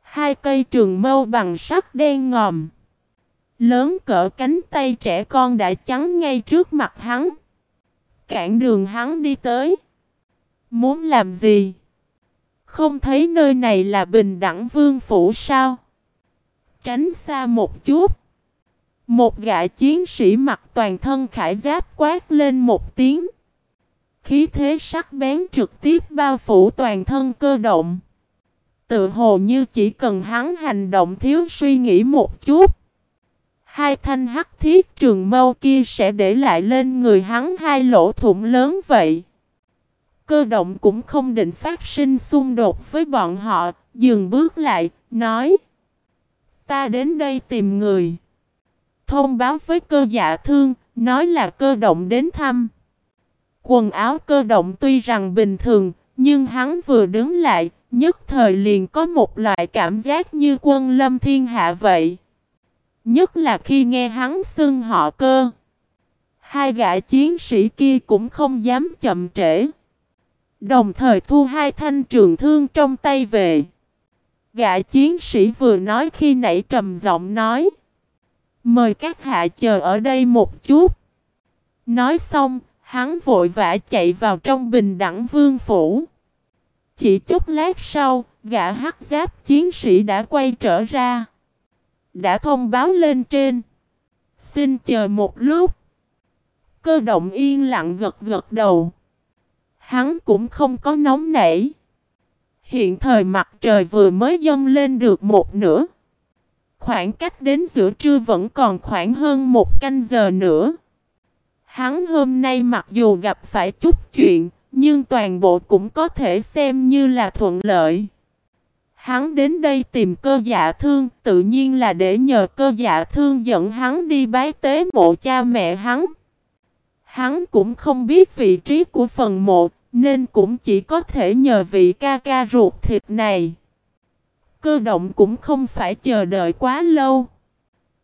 Hai cây trường mâu bằng sắt đen ngòm. Lớn cỡ cánh tay trẻ con đã chắn ngay trước mặt hắn. Cản đường hắn đi tới. Muốn làm gì? Không thấy nơi này là bình đẳng vương phủ sao? Tránh xa một chút. Một gã chiến sĩ mặc toàn thân khải giáp quát lên một tiếng. Khí thế sắc bén trực tiếp bao phủ toàn thân cơ động. Tự hồ như chỉ cần hắn hành động thiếu suy nghĩ một chút. Hai thanh hắc thiết trường mâu kia sẽ để lại lên người hắn hai lỗ thủng lớn vậy. Cơ động cũng không định phát sinh xung đột với bọn họ, dừng bước lại, nói Ta đến đây tìm người. Thông báo với cơ dạ thương, nói là cơ động đến thăm. Quần áo cơ động tuy rằng bình thường, nhưng hắn vừa đứng lại, nhất thời liền có một loại cảm giác như quân lâm thiên hạ vậy. Nhất là khi nghe hắn xưng họ cơ. Hai gã chiến sĩ kia cũng không dám chậm trễ. Đồng thời thu hai thanh trường thương trong tay về. Gã chiến sĩ vừa nói khi nãy trầm giọng nói. Mời các hạ chờ ở đây một chút. Nói xong, hắn vội vã chạy vào trong bình đẳng vương phủ. Chỉ chút lát sau, gã hắc giáp chiến sĩ đã quay trở ra. Đã thông báo lên trên. Xin chờ một lúc. Cơ động yên lặng gật gật đầu. Hắn cũng không có nóng nảy. Hiện thời mặt trời vừa mới dâng lên được một nửa. Khoảng cách đến giữa trưa vẫn còn khoảng hơn một canh giờ nữa. Hắn hôm nay mặc dù gặp phải chút chuyện, nhưng toàn bộ cũng có thể xem như là thuận lợi. Hắn đến đây tìm cơ dạ thương, tự nhiên là để nhờ cơ dạ thương dẫn hắn đi bái tế mộ cha mẹ hắn. Hắn cũng không biết vị trí của phần mộ, nên cũng chỉ có thể nhờ vị ca ca ruột thịt này. Cơ động cũng không phải chờ đợi quá lâu.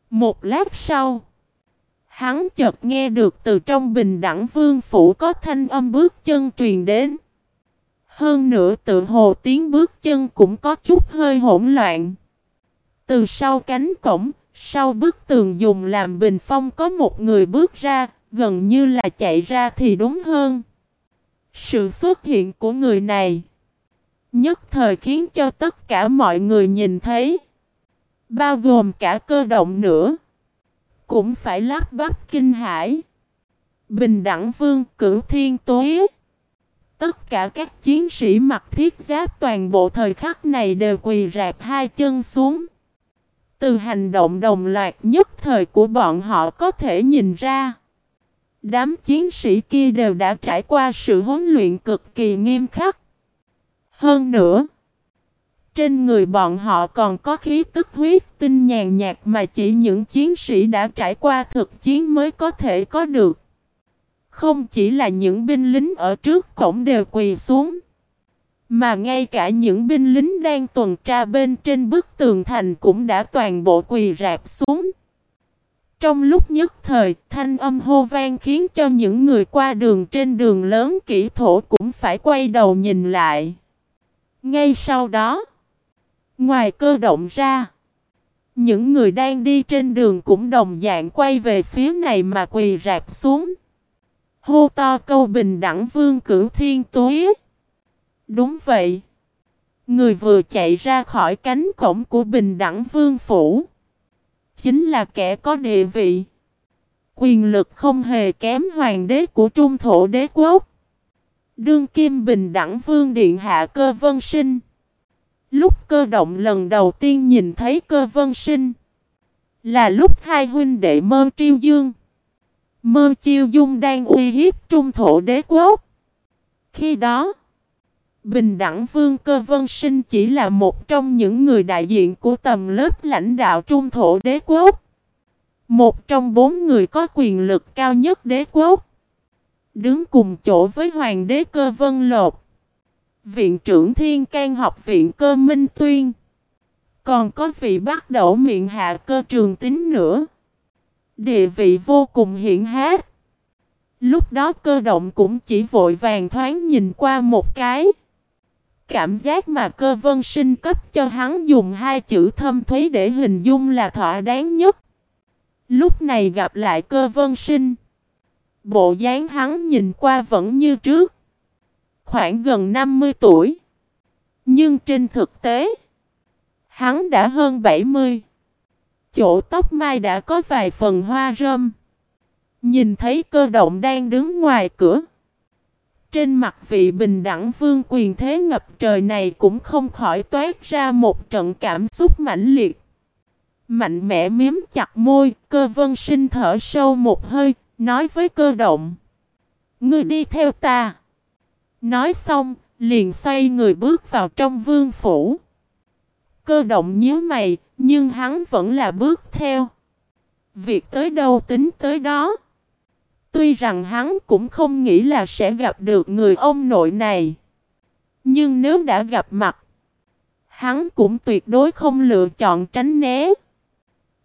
Một lát sau, hắn chợt nghe được từ trong bình đẳng vương phủ có thanh âm bước chân truyền đến. Hơn nữa tự hồ tiếng bước chân cũng có chút hơi hỗn loạn. Từ sau cánh cổng, sau bức tường dùng làm bình phong có một người bước ra, gần như là chạy ra thì đúng hơn. Sự xuất hiện của người này nhất thời khiến cho tất cả mọi người nhìn thấy, bao gồm cả cơ động nữa, cũng phải lắp bắp kinh hãi. Bình đẳng vương cửu thiên tối Tất cả các chiến sĩ mặc thiết giáp toàn bộ thời khắc này đều quỳ rạp hai chân xuống. Từ hành động đồng loạt nhất thời của bọn họ có thể nhìn ra. Đám chiến sĩ kia đều đã trải qua sự huấn luyện cực kỳ nghiêm khắc. Hơn nữa, trên người bọn họ còn có khí tức huyết tinh nhàn nhạt mà chỉ những chiến sĩ đã trải qua thực chiến mới có thể có được. Không chỉ là những binh lính ở trước cổng đều quỳ xuống, mà ngay cả những binh lính đang tuần tra bên trên bức tường thành cũng đã toàn bộ quỳ rạp xuống. Trong lúc nhất thời, thanh âm hô vang khiến cho những người qua đường trên đường lớn kỹ thổ cũng phải quay đầu nhìn lại. Ngay sau đó, ngoài cơ động ra, những người đang đi trên đường cũng đồng dạng quay về phía này mà quỳ rạp xuống. Hô to câu bình đẳng vương cửu thiên túi. Đúng vậy. Người vừa chạy ra khỏi cánh cổng của bình đẳng vương phủ. Chính là kẻ có địa vị. Quyền lực không hề kém hoàng đế của trung thổ đế quốc. Đương kim bình đẳng vương điện hạ cơ vân sinh. Lúc cơ động lần đầu tiên nhìn thấy cơ vân sinh. Là lúc hai huynh đệ mơ triêu dương. Mơ chiêu dung đang uy hiếp trung thổ đế quốc. Khi đó, Bình đẳng vương cơ vân sinh chỉ là một trong những người đại diện của tầm lớp lãnh đạo trung thổ đế quốc. Một trong bốn người có quyền lực cao nhất đế quốc. Đứng cùng chỗ với hoàng đế cơ vân lột. Viện trưởng thiên can học viện cơ minh tuyên. Còn có vị bắt đầu miệng hạ cơ trường tính nữa. Địa vị vô cùng hiển hát. Lúc đó cơ động cũng chỉ vội vàng thoáng nhìn qua một cái. Cảm giác mà cơ vân sinh cấp cho hắn dùng hai chữ thâm thúy để hình dung là thỏa đáng nhất. Lúc này gặp lại cơ vân sinh. Bộ dáng hắn nhìn qua vẫn như trước. Khoảng gần 50 tuổi. Nhưng trên thực tế, hắn đã hơn 70. Chỗ tóc mai đã có vài phần hoa râm. Nhìn thấy cơ động đang đứng ngoài cửa. Trên mặt vị bình đẳng vương quyền thế ngập trời này cũng không khỏi toát ra một trận cảm xúc mãnh liệt. Mạnh mẽ miếm chặt môi, cơ vân sinh thở sâu một hơi, nói với cơ động. Ngươi đi theo ta. Nói xong, liền xoay người bước vào trong vương phủ. Cơ động nhíu mày, nhưng hắn vẫn là bước theo. Việc tới đâu tính tới đó. Tuy rằng hắn cũng không nghĩ là sẽ gặp được người ông nội này. Nhưng nếu đã gặp mặt, hắn cũng tuyệt đối không lựa chọn tránh né.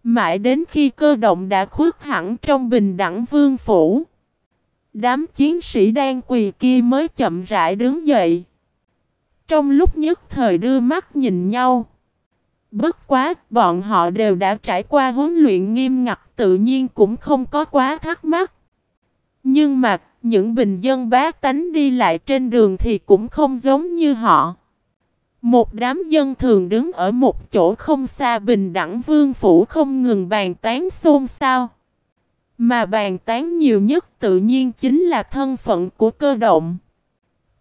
Mãi đến khi cơ động đã khuất hẳn trong bình đẳng vương phủ. Đám chiến sĩ đang quỳ kia mới chậm rãi đứng dậy. Trong lúc nhất thời đưa mắt nhìn nhau. Bất quá, bọn họ đều đã trải qua huấn luyện nghiêm ngặt tự nhiên cũng không có quá thắc mắc. Nhưng mà, những bình dân bá tánh đi lại trên đường thì cũng không giống như họ. Một đám dân thường đứng ở một chỗ không xa bình đẳng vương phủ không ngừng bàn tán xôn xao. Mà bàn tán nhiều nhất tự nhiên chính là thân phận của cơ động.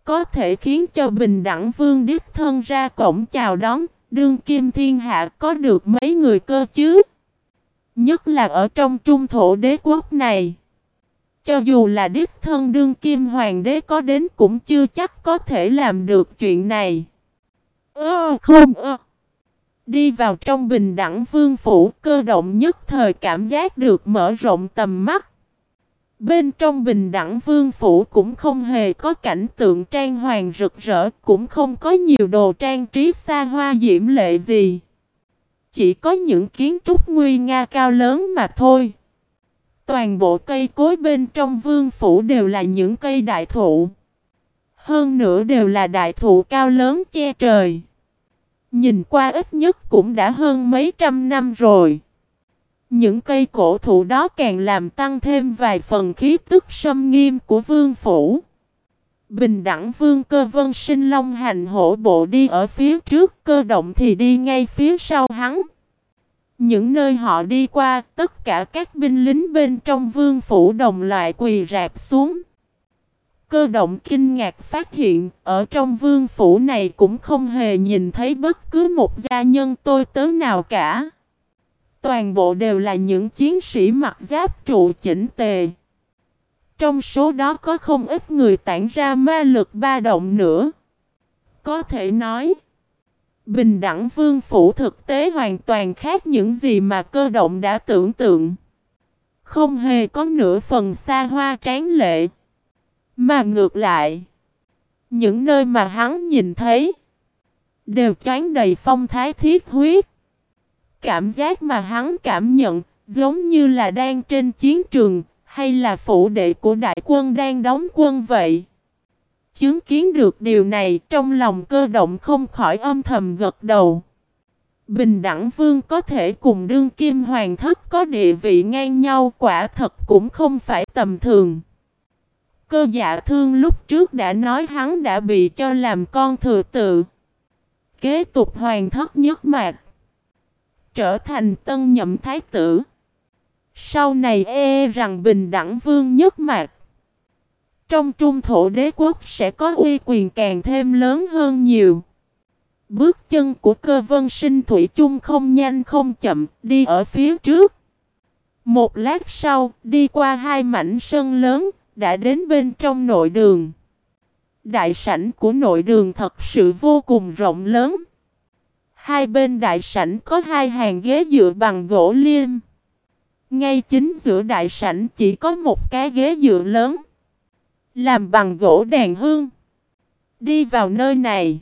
Có thể khiến cho bình đẳng vương đích thân ra cổng chào đón, đương kim thiên hạ có được mấy người cơ chứ. Nhất là ở trong trung thổ đế quốc này. Cho dù là đích thân đương kim hoàng đế có đến cũng chưa chắc có thể làm được chuyện này. Ơ không ơ. Đi vào trong bình đẳng vương phủ cơ động nhất thời cảm giác được mở rộng tầm mắt. Bên trong bình đẳng vương phủ cũng không hề có cảnh tượng trang hoàng rực rỡ, cũng không có nhiều đồ trang trí xa hoa diễm lệ gì. Chỉ có những kiến trúc nguy nga cao lớn mà thôi. Toàn bộ cây cối bên trong vương phủ đều là những cây đại thụ. Hơn nữa đều là đại thụ cao lớn che trời. Nhìn qua ít nhất cũng đã hơn mấy trăm năm rồi. Những cây cổ thụ đó càng làm tăng thêm vài phần khí tức sâm nghiêm của vương phủ. Bình đẳng vương cơ vân sinh long hành hổ bộ đi ở phía trước, cơ động thì đi ngay phía sau hắn. Những nơi họ đi qua, tất cả các binh lính bên trong vương phủ đồng loại quỳ rạp xuống. Cơ động kinh ngạc phát hiện, ở trong vương phủ này cũng không hề nhìn thấy bất cứ một gia nhân tôi tớ nào cả. Toàn bộ đều là những chiến sĩ mặc giáp trụ chỉnh tề. Trong số đó có không ít người tản ra ma lực ba động nữa. Có thể nói, bình đẳng vương phủ thực tế hoàn toàn khác những gì mà cơ động đã tưởng tượng. Không hề có nửa phần xa hoa tráng lệ. Mà ngược lại, những nơi mà hắn nhìn thấy, đều chán đầy phong thái thiết huyết. Cảm giác mà hắn cảm nhận, giống như là đang trên chiến trường, hay là phủ đệ của đại quân đang đóng quân vậy. Chứng kiến được điều này trong lòng cơ động không khỏi âm thầm gật đầu. Bình đẳng vương có thể cùng đương kim hoàng thất có địa vị ngang nhau quả thật cũng không phải tầm thường. Cơ dạ thương lúc trước đã nói hắn đã bị cho làm con thừa tự. Kế tục hoàng thất nhất mạc. Trở thành tân nhậm thái tử. Sau này e, rằng bình đẳng vương nhất mạc. Trong trung thổ đế quốc sẽ có uy quyền càng thêm lớn hơn nhiều. Bước chân của cơ vân sinh thủy chung không nhanh không chậm, đi ở phía trước. Một lát sau, đi qua hai mảnh sân lớn, đã đến bên trong nội đường. Đại sảnh của nội đường thật sự vô cùng rộng lớn. Hai bên đại sảnh có hai hàng ghế dựa bằng gỗ liêm. Ngay chính giữa đại sảnh chỉ có một cái ghế dựa lớn. Làm bằng gỗ đàn hương. Đi vào nơi này.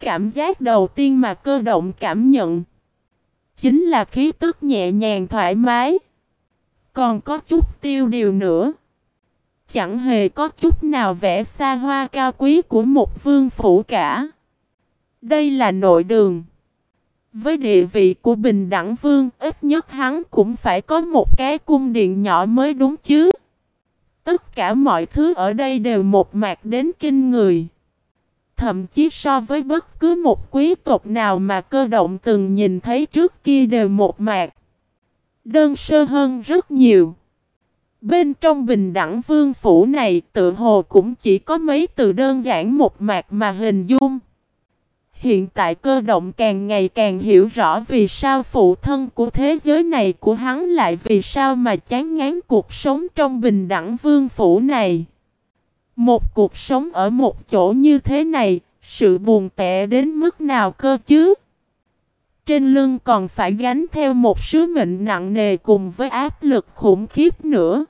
Cảm giác đầu tiên mà cơ động cảm nhận. Chính là khí tức nhẹ nhàng thoải mái. Còn có chút tiêu điều nữa. Chẳng hề có chút nào vẽ xa hoa cao quý của một vương phủ cả. Đây là nội đường. Với địa vị của bình đẳng vương, ít nhất hắn cũng phải có một cái cung điện nhỏ mới đúng chứ. Tất cả mọi thứ ở đây đều một mạc đến kinh người. Thậm chí so với bất cứ một quý tộc nào mà cơ động từng nhìn thấy trước kia đều một mạc. Đơn sơ hơn rất nhiều. Bên trong bình đẳng vương phủ này tự hồ cũng chỉ có mấy từ đơn giản một mạc mà hình dung. Hiện tại cơ động càng ngày càng hiểu rõ vì sao phụ thân của thế giới này của hắn lại vì sao mà chán ngán cuộc sống trong bình đẳng vương phủ này. Một cuộc sống ở một chỗ như thế này, sự buồn tẻ đến mức nào cơ chứ? Trên lưng còn phải gánh theo một sứ mệnh nặng nề cùng với áp lực khủng khiếp nữa.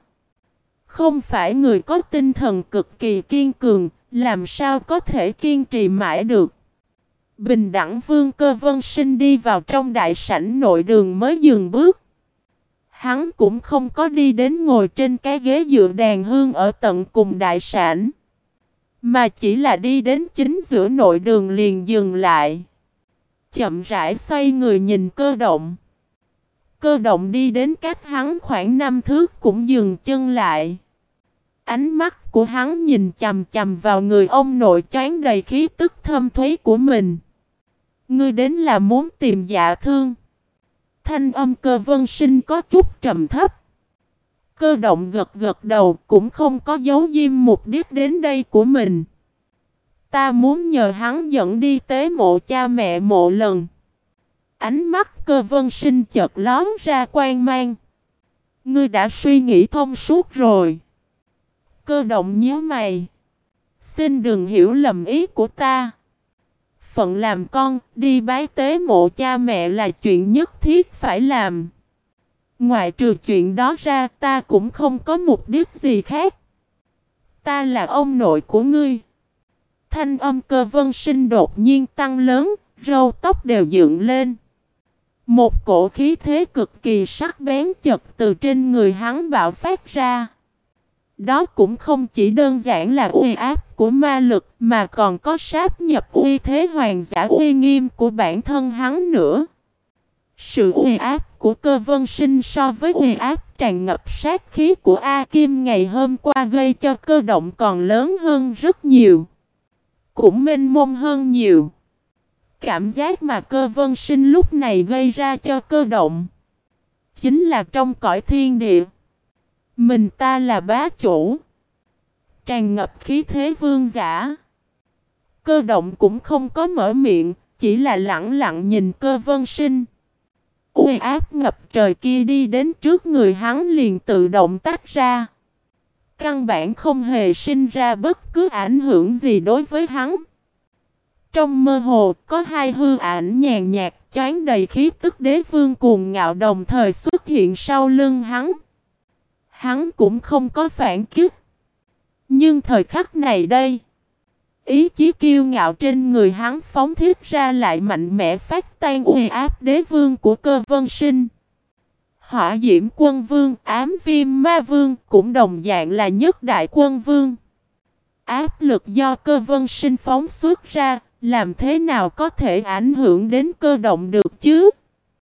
Không phải người có tinh thần cực kỳ kiên cường, làm sao có thể kiên trì mãi được. Bình đẳng vương cơ vân sinh đi vào trong đại sảnh nội đường mới dừng bước. Hắn cũng không có đi đến ngồi trên cái ghế dựa đàn hương ở tận cùng đại sảnh. Mà chỉ là đi đến chính giữa nội đường liền dừng lại. Chậm rãi xoay người nhìn cơ động. Cơ động đi đến cách hắn khoảng năm thước cũng dừng chân lại. Ánh mắt của hắn nhìn chầm chầm vào người ông nội choán đầy khí tức thâm thúy của mình. Ngươi đến là muốn tìm dạ thương. Thanh âm cơ vân sinh có chút trầm thấp. Cơ động gật gật đầu cũng không có dấu diêm mục đích đến đây của mình. Ta muốn nhờ hắn dẫn đi tế mộ cha mẹ mộ lần. Ánh mắt cơ vân sinh chợt lón ra quan mang. Ngươi đã suy nghĩ thông suốt rồi. Cơ động nhớ mày. Xin đừng hiểu lầm ý của ta phận làm con, đi bái tế mộ cha mẹ là chuyện nhất thiết phải làm. Ngoài trừ chuyện đó ra ta cũng không có mục đích gì khác. Ta là ông nội của ngươi. Thanh âm cơ vân sinh đột nhiên tăng lớn, râu tóc đều dựng lên. Một cổ khí thế cực kỳ sắc bén chật từ trên người hắn bạo phát ra. Đó cũng không chỉ đơn giản là uy áp của ma lực mà còn có sáp nhập uy thế hoàng giả uy nghiêm của bản thân hắn nữa. Sự uy áp của cơ vân sinh so với uy áp tràn ngập sát khí của A Kim ngày hôm qua gây cho cơ động còn lớn hơn rất nhiều. Cũng mênh mông hơn nhiều. Cảm giác mà cơ vân sinh lúc này gây ra cho cơ động. Chính là trong cõi thiên địa. Mình ta là bá chủ. Tràn ngập khí thế vương giả. Cơ động cũng không có mở miệng, chỉ là lặng lặng nhìn cơ vân sinh. Uy áp ngập trời kia đi đến trước người hắn liền tự động tách ra. Căn bản không hề sinh ra bất cứ ảnh hưởng gì đối với hắn. Trong mơ hồ có hai hư ảnh nhàn nhạt chán đầy khí tức đế vương cuồng ngạo đồng thời xuất hiện sau lưng hắn. Hắn cũng không có phản kích. Nhưng thời khắc này đây, ý chí kiêu ngạo trên người hắn phóng thiết ra lại mạnh mẽ phát tan uy áp đế vương của cơ vân sinh. Hỏa diễm quân vương, ám viêm ma vương cũng đồng dạng là nhất đại quân vương. Áp lực do cơ vân sinh phóng xuất ra, làm thế nào có thể ảnh hưởng đến cơ động được chứ?